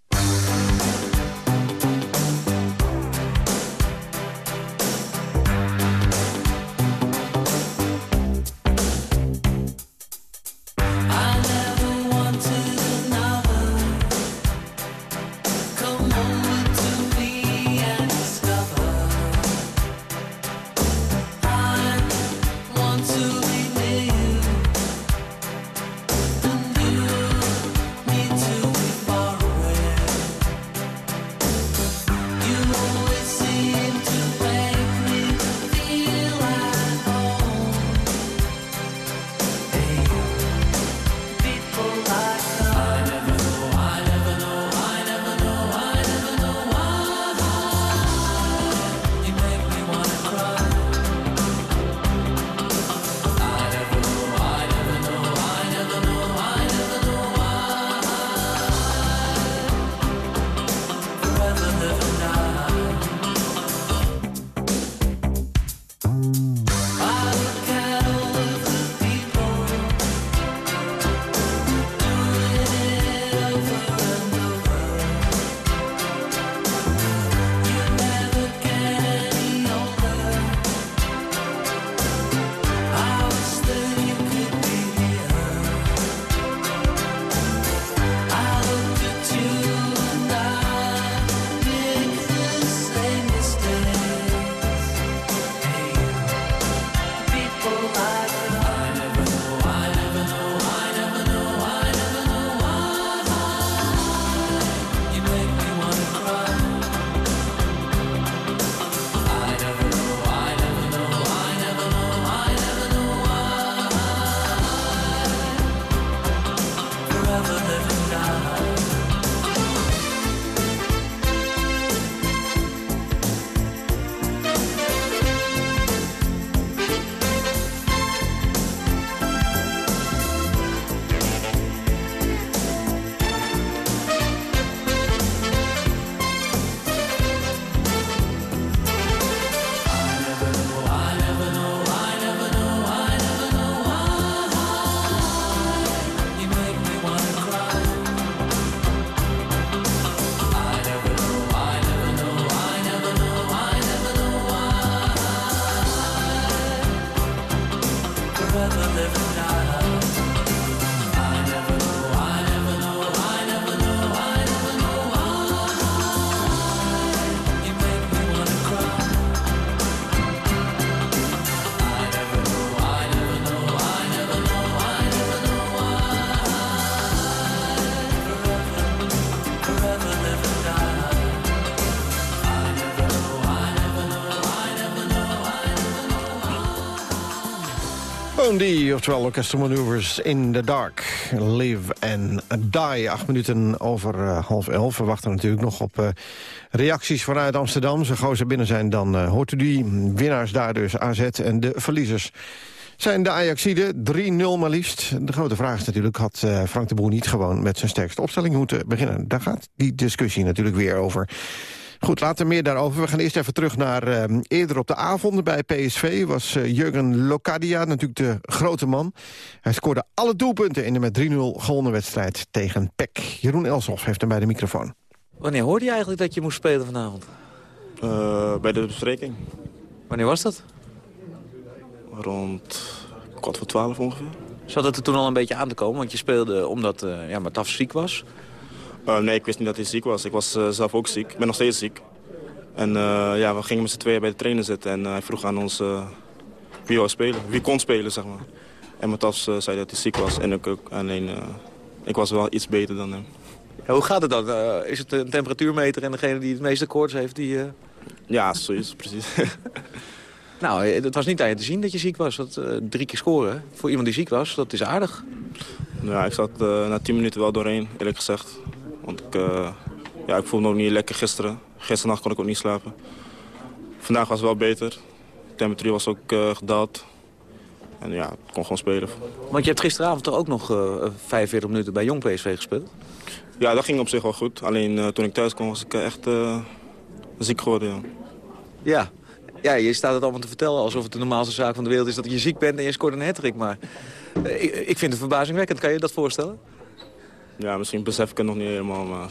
Bondi, oftewel Orchestral Maneuvers in the Dark. Live and Die. Acht minuten over uh, half elf. We wachten natuurlijk nog op uh, reacties vanuit Amsterdam. Zo gauw ze binnen zijn, dan uh, hoort u die. Winnaars daar dus AZ en de verliezers zijn de Ajaxide 3-0 maar liefst. De grote vraag is natuurlijk, had Frank de Boer niet gewoon met zijn sterkste opstelling moeten beginnen? Daar gaat die discussie natuurlijk weer over. Goed, later meer daarover. We gaan eerst even terug naar uh, eerder op de avonden bij PSV. Was uh, Jurgen Locadia natuurlijk de grote man. Hij scoorde alle doelpunten in de met 3-0 gewonnen wedstrijd tegen PEC. Jeroen Elshoff heeft hem bij de microfoon. Wanneer hoorde je eigenlijk dat je moest spelen vanavond? Uh, bij de bespreking. Wanneer was dat? Rond kwart voor twaalf ongeveer. Zat het er toen al een beetje aan te komen? Want je speelde omdat uh, ja, Mataf ziek was. Uh, nee, ik wist niet dat hij ziek was. Ik was uh, zelf ook ziek. Ik ben nog steeds ziek. En uh, ja, we gingen met z'n tweeën bij de trainer zitten. En hij vroeg aan ons wie wou spelen, wie kon spelen, zeg maar. En Matas zei dat hij ziek was en ik ook. Alleen, ik was wel iets beter dan hem. hoe gaat het dan? is het een temperatuurmeter en degene die het meeste koorts heeft, die... Ja, zo is het precies. nou, het was niet aan je te zien dat je ziek was. Dat, drie keer scoren voor iemand die ziek was, dat is aardig. Ja, ik zat na tien minuten wel doorheen, eerlijk gezegd. Want ik, ja, ik voelde me ook niet lekker gisteren. Gisternacht kon ik ook niet slapen. Vandaag was het wel beter. De temperatuur was ook uh, gedaald. En ja, ik kon gewoon spelen. Want je hebt gisteravond toch ook nog uh, eh, 45 minuten bij Jong PSV gespeeld? Ja, dat ging op zich wel goed. Alleen toen ik thuis kwam was ik echt ziek geworden. Ja. ja. Ja, je staat het allemaal te vertellen alsof het de normaalste zaak van de wereld is dat je ziek bent en je scoort een hattrick. Maar ik, ik vind het verbazingwekkend. Kan je dat voorstellen? Ja, misschien besef ik het nog niet helemaal, maar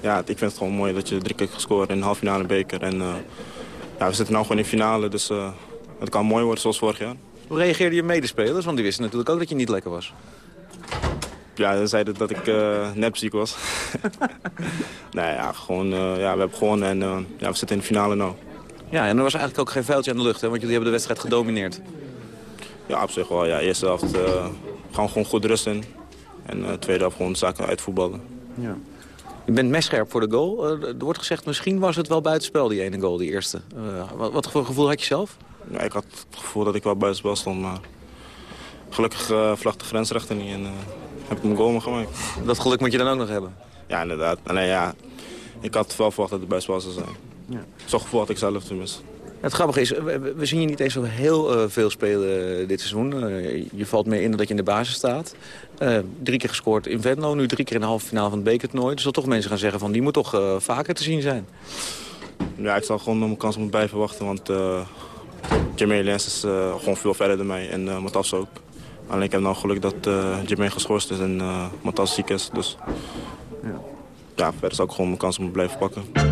ja, ik vind het gewoon mooi dat je drie keer gescoord in de halve finale beker. En uh, ja, we zitten nu gewoon in de finale, dus uh, het kan mooi worden zoals vorig jaar. Hoe reageerden je medespelers? Want die wisten natuurlijk ook dat je niet lekker was. Ja, ze zeiden dat ik uh, nepziek was. nee, ja, gewoon, ja, we hebben gewonnen en ja, we zitten in de finale nu. Ja, en er was eigenlijk ook geen vuiltje aan de lucht, hè? want jullie hebben de wedstrijd gedomineerd. Ja, op zich wel. Ja, eerste helft gaan gewoon goed rusten. En tweede helft gewoon zaken uitvoetballen. Ja. Je bent messcherp voor de goal. Eh, er wordt gezegd, misschien was het wel buitenspel, die ene goal, die eerste. Uh, wat, wat, voor gevoel had je zelf? Ja, ik had het gevoel dat ik wel buitenspel stond, maar gelukkig uh, vlag de grensrechter niet en heb ik mijn goal maar gemaakt. Dat geluk moet je dan ook nog hebben? Ja, inderdaad. Nee, ja, ik had wel verwacht dat het buitenspel zou zijn. Ja. Zo'n gevoel had ik zelf tenminste. Het grappige is, we, zien je niet eens zo heel uh, veel spelen uh, dit seizoen. Uh, je valt meer in dat je in de basis staat. drie keer gescoord in Venlo, nu drie keer in de halve finale van het bekertoernooi. Dus dat toch mensen gaan zeggen van die moet toch vaker te zien zijn. Ja, ik zal gewoon mijn kans moeten blijven wachten. Want uh, Jermaine Lens is gewoon veel verder dan mij en Matas ook. Alleen ik heb nou geluk dat uh, Jermaine geschorst is en Matas ziek is. Dus ja. ja, verder zal ik gewoon mijn kans moeten blijven pakken.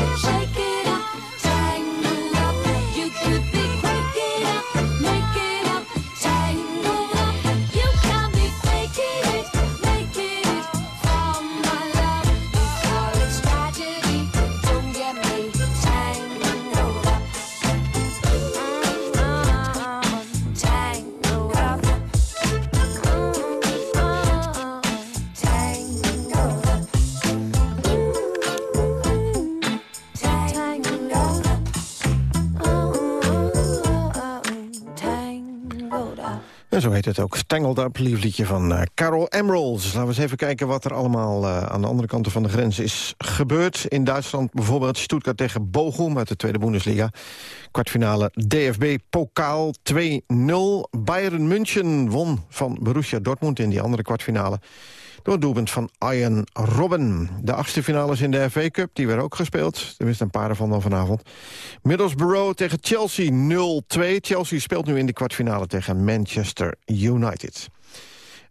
het ook. Tangled Up, liefliedje van uh, Carol Emeralds. Laten we eens even kijken wat er allemaal uh, aan de andere kant van de grens is gebeurd. In Duitsland bijvoorbeeld Stuttgart tegen Bochum uit de Tweede Bundesliga. Kwartfinale DFB Pokaal 2-0. Bayern München won van Borussia Dortmund in die andere kwartfinale door het doelpunt van Ian Robben. De achtste finales in de FA Cup, die werden ook gespeeld. Wist een paar van dan vanavond. Middlesbrough tegen Chelsea 0-2. Chelsea speelt nu in de kwartfinale tegen Manchester United.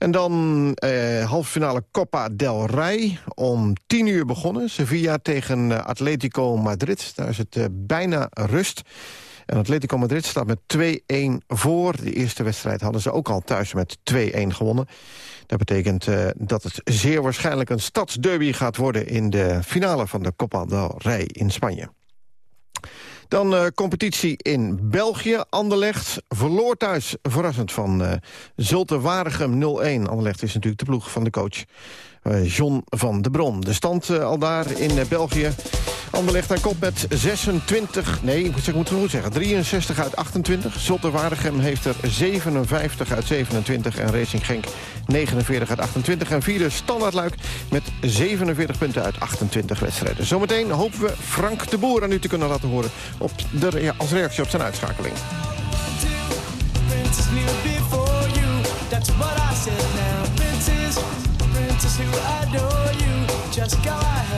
En dan eh, halve finale Copa del Rey. Om 10 uur begonnen. Sevilla tegen uh, Atletico Madrid. Daar is het uh, bijna rust. En Atletico Madrid staat met 2-1 voor. De eerste wedstrijd hadden ze ook al thuis met 2-1 gewonnen. Dat betekent uh, dat het zeer waarschijnlijk een stadsderby gaat worden... in de finale van de Copa del Rey in Spanje. Dan uh, competitie in België. Anderlecht verloor thuis verrassend van uh, Zulte Waregem 0-1. Anderlecht is natuurlijk de ploeg van de coach John van de Bron. De stand al daar in België. Anderlecht aan kop met 26, nee, ik moet, het goed zeggen, 63 uit 28. Zulte Waregem heeft er 57 uit 27 en Racing Genk 49 uit 28. En vierde standaardluik met 47 punten uit 28 wedstrijden. Zometeen hopen we Frank de Boer aan u te kunnen laten horen op de, als reactie op zijn uitschakeling. who adore you. Just go ahead.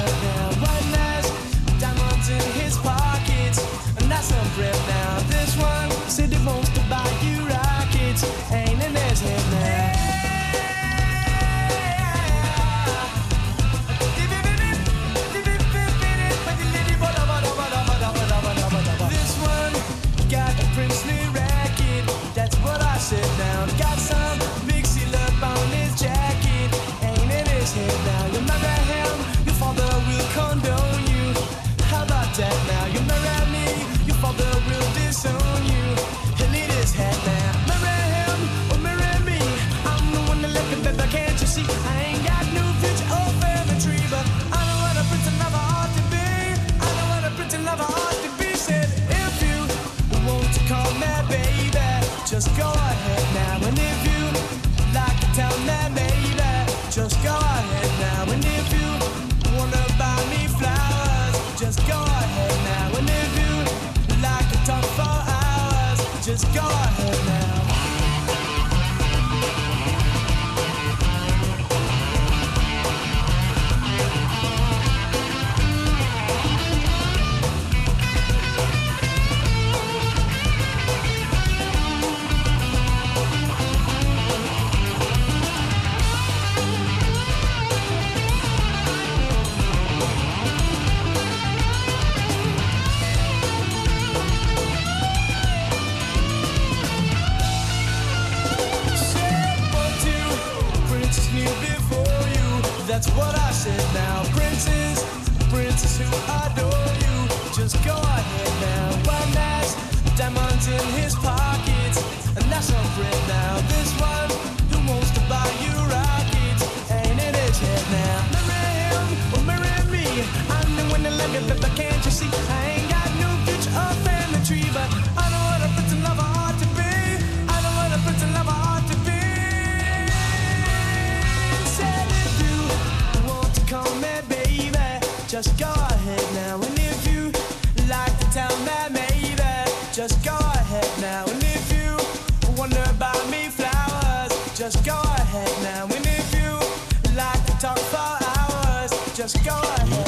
just go.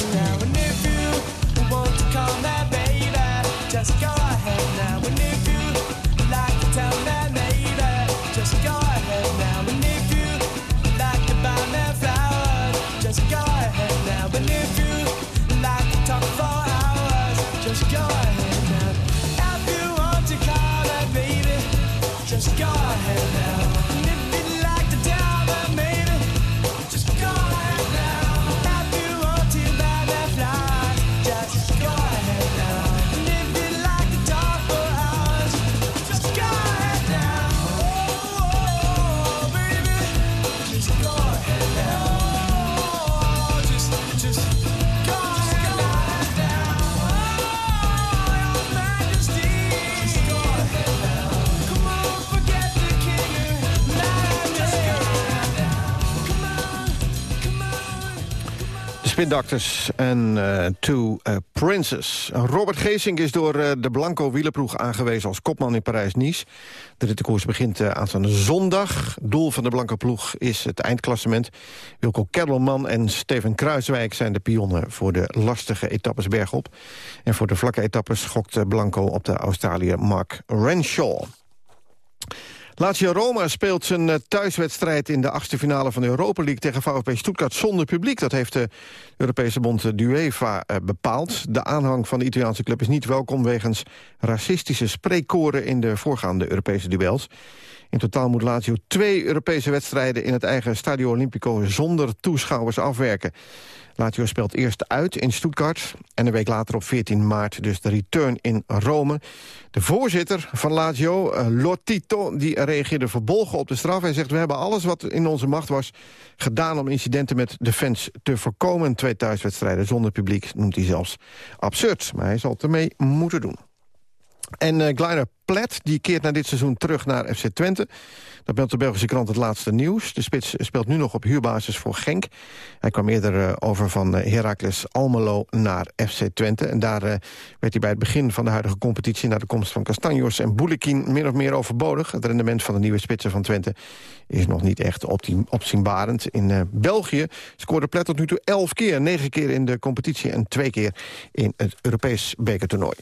Spin Doctors en uh, Two uh, Princes. Robert Geesink is door uh, de Blanco wielerploeg aangewezen als kopman in Parijs-Nice. De rittenkoers begint aanstaande zondag. Doel van de Blanco ploeg is het eindklassement. Wilco Kelderman en Steven Kruiswijk zijn de pionnen voor de lastige etappes bergop. En voor de vlakke etappes gokt Blanco op de Australiër Mark Renshaw. Lazio Roma speelt zijn eh, thuiswedstrijd in de achtste finale van de Europa League tegen VfB Stuttgart zonder publiek. Dat heeft de Europese bond de UEFA eh, bepaald. De aanhang van de Italiaanse club is niet welkom wegens racistische spreekkoren in de voorgaande Europese duels. In totaal moet Lazio twee Europese wedstrijden in het eigen Stadio Olimpico zonder toeschouwers afwerken. Lazio speelt eerst uit in Stuttgart en een week later op 14 maart dus de return in Rome. De voorzitter van Lazio, uh, Lotito, die reageerde verbolgen op de straf. Hij zegt, we hebben alles wat in onze macht was gedaan om incidenten met de fans te voorkomen. Twee thuiswedstrijden zonder publiek noemt hij zelfs absurd. Maar hij zal het ermee moeten doen. En uh, Kleiner Plet die keert na dit seizoen terug naar FC Twente. Dat meldt de Belgische krant het laatste nieuws. De spits speelt nu nog op huurbasis voor Genk. Hij kwam eerder uh, over van uh, Heracles Almelo naar FC Twente. En daar werd hij bij het begin van de huidige competitie... naar de komst van Castanjos en Boulekin min of meer overbodig. Het rendement van de nieuwe spitsen van Twente is nog niet echt opzienbarend. In België scoorde Plet tot nu toe elf keer. Negen keer in de competitie en twee keer in het Europees bekertoernooi.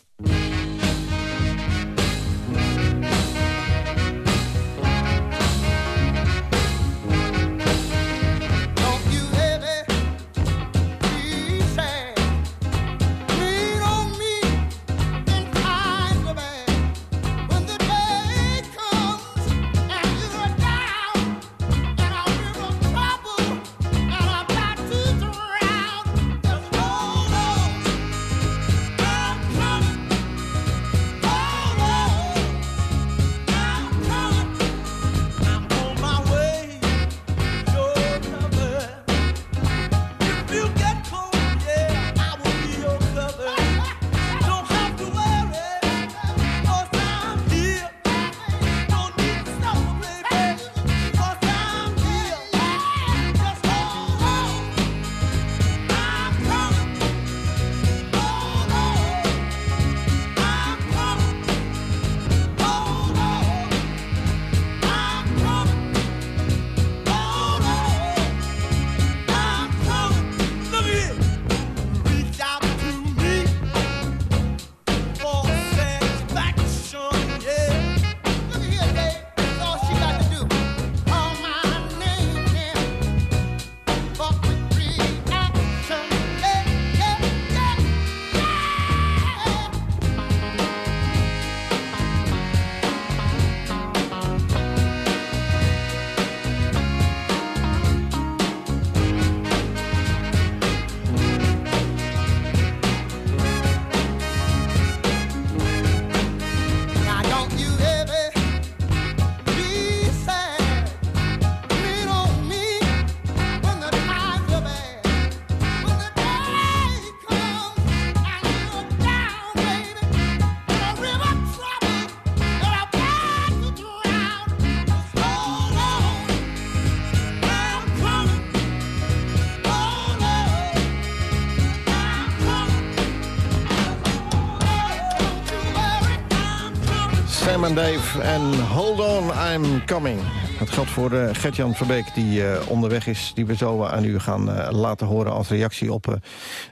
Dave en Hold On, I'm Coming. Het geldt voor uh, Gert-Jan Verbeek die uh, onderweg is... die we zo aan u gaan uh, laten horen als reactie op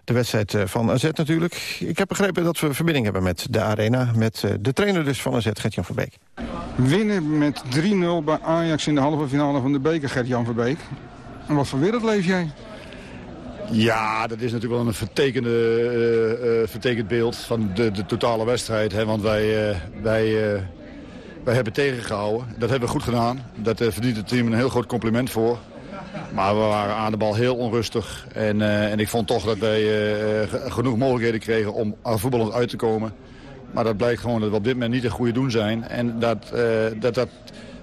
de wedstrijd van AZ natuurlijk. Ik heb begrepen dat we verbinding hebben met de Arena... met de trainer dus van AZ, Gert-Jan Verbeek. Winnen met 3-0 bij Ajax in de halve finale van de beker, Gert-Jan Verbeek. En wat voor wereld leef jij? Ja, dat is natuurlijk wel een vertekende, uh, uh, vertekend beeld van de, de totale wedstrijd. Hè? Want wij, uh, wij, wij hebben tegengehouden. Dat hebben we goed gedaan. Daar verdient het team een heel groot compliment voor. Maar we waren aan de bal heel onrustig. En, en ik vond toch dat wij genoeg mogelijkheden kregen om voetballend uit te komen. Maar dat blijkt gewoon dat we op dit moment niet een goede doen zijn. En dat dat, dat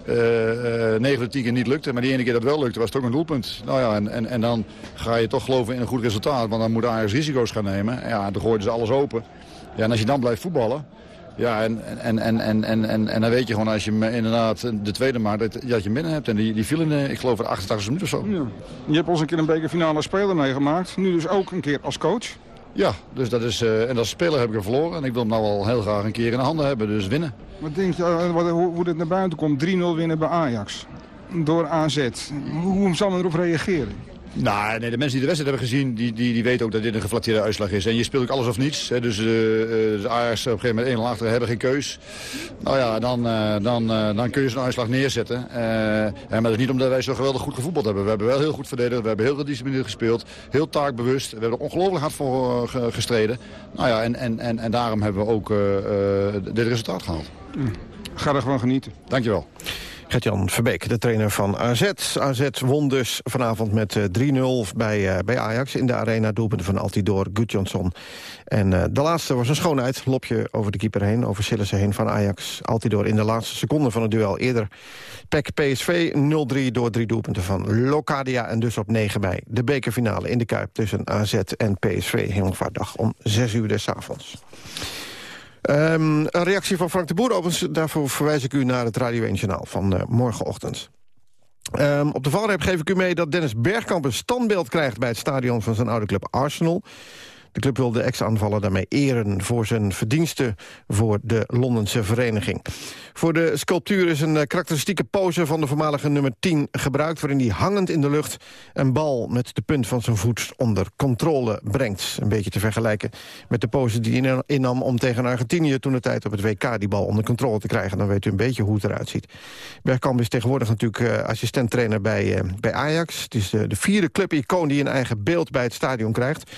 uh, uh, 9 keer niet lukte. Maar die ene keer dat wel lukte was het ook een doelpunt. Nou ja, en, en, en dan ga je toch geloven in een goed resultaat. Want dan moet Ajax risico's gaan nemen. Ja, dan gooiden ze alles open. Ja, en als je dan blijft voetballen, Ja, en, en, en, en, en, en, en dan weet je gewoon als je hem inderdaad de tweede maakt dat, dat je hem binnen hebt. En die, die viel in, ik geloof, de 88 minuten of zo. Ja. Je hebt ons een keer een bekerfinale speler meegemaakt. Nu dus ook een keer als coach. Ja, dus dat is, uh, en als speler heb ik hem verloren. En ik wil hem nou wel heel graag een keer in de handen hebben, dus winnen. Wat denk je, uh, wat, hoe, hoe dit naar buiten komt? 3-0 winnen bij Ajax. Door AZ. Hoe, hoe zal men erop reageren? Nou, nee, de mensen die de wedstrijd hebben gezien, die, die, die weten ook dat dit een geflatteerde uitslag is. En je speelt ook alles of niets. Hè, dus uh, de Ajax op een gegeven moment 1 achter hebben geen keus. Nou ja, dan, uh, dan, uh, dan kun je zo'n uitslag neerzetten. en maar dat is niet omdat wij zo geweldig goed gevoetbald hebben. We hebben wel heel goed verdedigd, we hebben heel gedisciplineerd gespeeld. Heel taakbewust. We hebben er ongelooflijk hard voor gestreden. Nou ja, en, en, en, en daarom hebben we ook dit resultaat gehaald. Mm. Ga er gewoon genieten. Dankjewel. Gert-Jan Verbeek, de trainer van AZ. AZ won dus vanavond met 3-0 bij, uh, bij Ajax in de arena. Doelpunten van Altidor, Gudjonsson. En uh, de laatste was een schoonheid. Lopje over de keeper heen, over Sillissen heen van Ajax. Altidor in de laatste seconde van het duel eerder. PEC PSV 0-3 door drie doelpunten van Locadia. En dus op 9 bij de bekerfinale in de Kuip tussen AZ en PSV. Hemelvaartdag om 6 uur des avonds. Um, een reactie van Frank de Boer. Daarvoor verwijs ik u naar het Radio 1 Journaal van uh, morgenochtend. Um, op de valreep geef ik u mee dat Dennis Bergkamp een standbeeld krijgt... bij het stadion van zijn oude club Arsenal. De club wil de ex-aanvaller daarmee eren voor zijn verdiensten voor de Londense vereniging. Voor de sculptuur is een eh, karakteristieke pose van de voormalige nummer 10 gebruikt... waarin hij hangend in de lucht een bal met de punt van zijn voet onder controle brengt. Een beetje te vergelijken met de pose die hij innam om tegen Argentinië... toen de tijd op het WK die bal onder controle te krijgen. Dan weet u een beetje hoe het eruit ziet. Bergkamp is tegenwoordig natuurlijk uh, assistent-trainer bij, uh, bij Ajax. Het is de, de vierde club-icoon die een eigen beeld bij het stadion krijgt.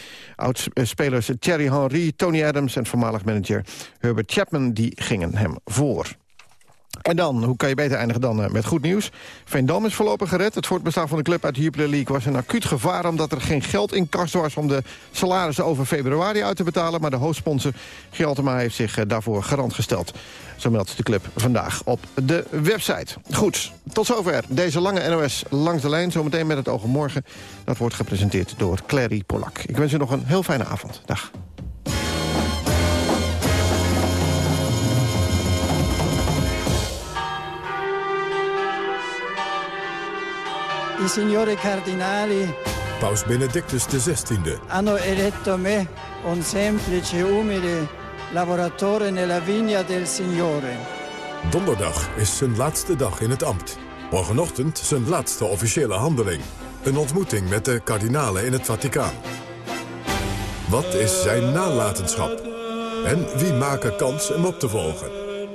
Oud-spelers Thierry Henry, Tony Adams en voormalig manager Herbert Chapman... die gingen hem voor. En dan, hoe kan je beter eindigen dan uh, met goed nieuws? Veendam is voorlopig gered. Het voortbestaan van de club uit de Jupiler League was een acuut gevaar... omdat er geen geld in kast was om de salarissen over februari uit te betalen. Maar de hoofdsponsor Gialtema heeft zich uh, daarvoor garant gesteld. Zo meldt de club vandaag op de website. Goed, tot zover deze lange NOS langs de lijn. Zometeen met het oog morgen. Dat wordt gepresenteerd door Clary Polak. Ik wens u nog een heel fijne avond. Dag. I signori cardinali Paus Benedictus XVI hanno eletto me, un semplice, umile lavoratore nella vigna del Signore. Donderdag is zijn laatste dag in het ambt. Morgenochtend zijn laatste officiële handeling. Een ontmoeting met de kardinalen in het Vaticaan. Wat is zijn nalatenschap? En wie maken kans hem op te volgen?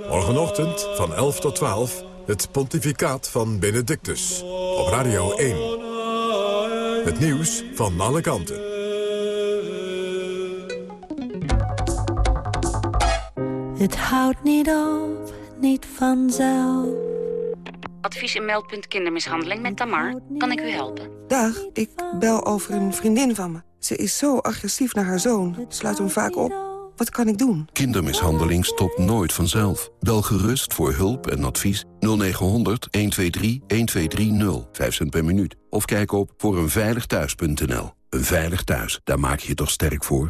Morgenochtend van 11 tot 12 het pontificaat van Benedictus. Op Radio 1. Het nieuws van alle kanten. Het houdt niet op, niet vanzelf. Advies en meldpunt kindermishandeling met Tamar. Kan ik u helpen? Dag, ik bel over een vriendin van me. Ze is zo agressief naar haar zoon. Sluit hem vaak op. Wat kan ik doen? Kindermishandeling stopt nooit vanzelf. Bel gerust voor hulp en advies 0900 123 1230. 5 cent per minuut. Of kijk op voor eenveiligthuis.nl. Een veilig thuis, daar maak je je toch sterk voor?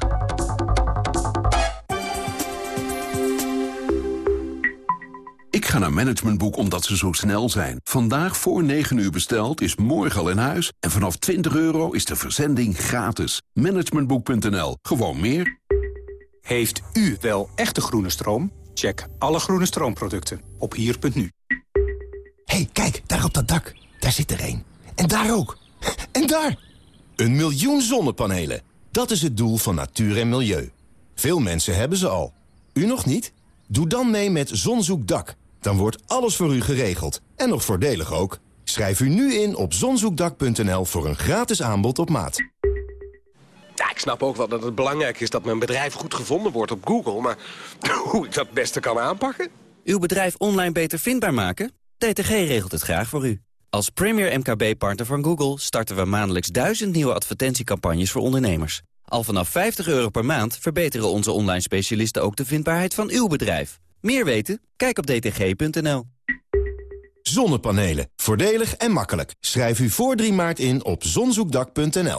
Ik ga naar Managementboek omdat ze zo snel zijn. Vandaag voor 9 uur besteld is morgen al in huis. En vanaf 20 euro is de verzending gratis. Managementboek.nl. Gewoon meer. Heeft u wel echte groene stroom? Check alle groene stroomproducten op hier.nu. hey, kijk, daar op dat dak. Daar zit er een. En daar ook. En daar! Een miljoen zonnepanelen. Dat is het doel van natuur en milieu. Veel mensen hebben ze al. U nog niet? Doe dan mee met Zonzoekdak. Dan wordt alles voor u geregeld. En nog voordelig ook. Schrijf u nu in op zonzoekdak.nl voor een gratis aanbod op maat. Ik snap ook wel dat het belangrijk is dat mijn bedrijf goed gevonden wordt op Google. Maar hoe ik dat het beste kan aanpakken? Uw bedrijf online beter vindbaar maken? DTG regelt het graag voor u. Als premier MKB-partner van Google starten we maandelijks duizend nieuwe advertentiecampagnes voor ondernemers. Al vanaf 50 euro per maand verbeteren onze online specialisten ook de vindbaarheid van uw bedrijf. Meer weten? Kijk op dtg.nl. Zonnepanelen. Voordelig en makkelijk. Schrijf u voor 3 maart in op zonzoekdak.nl.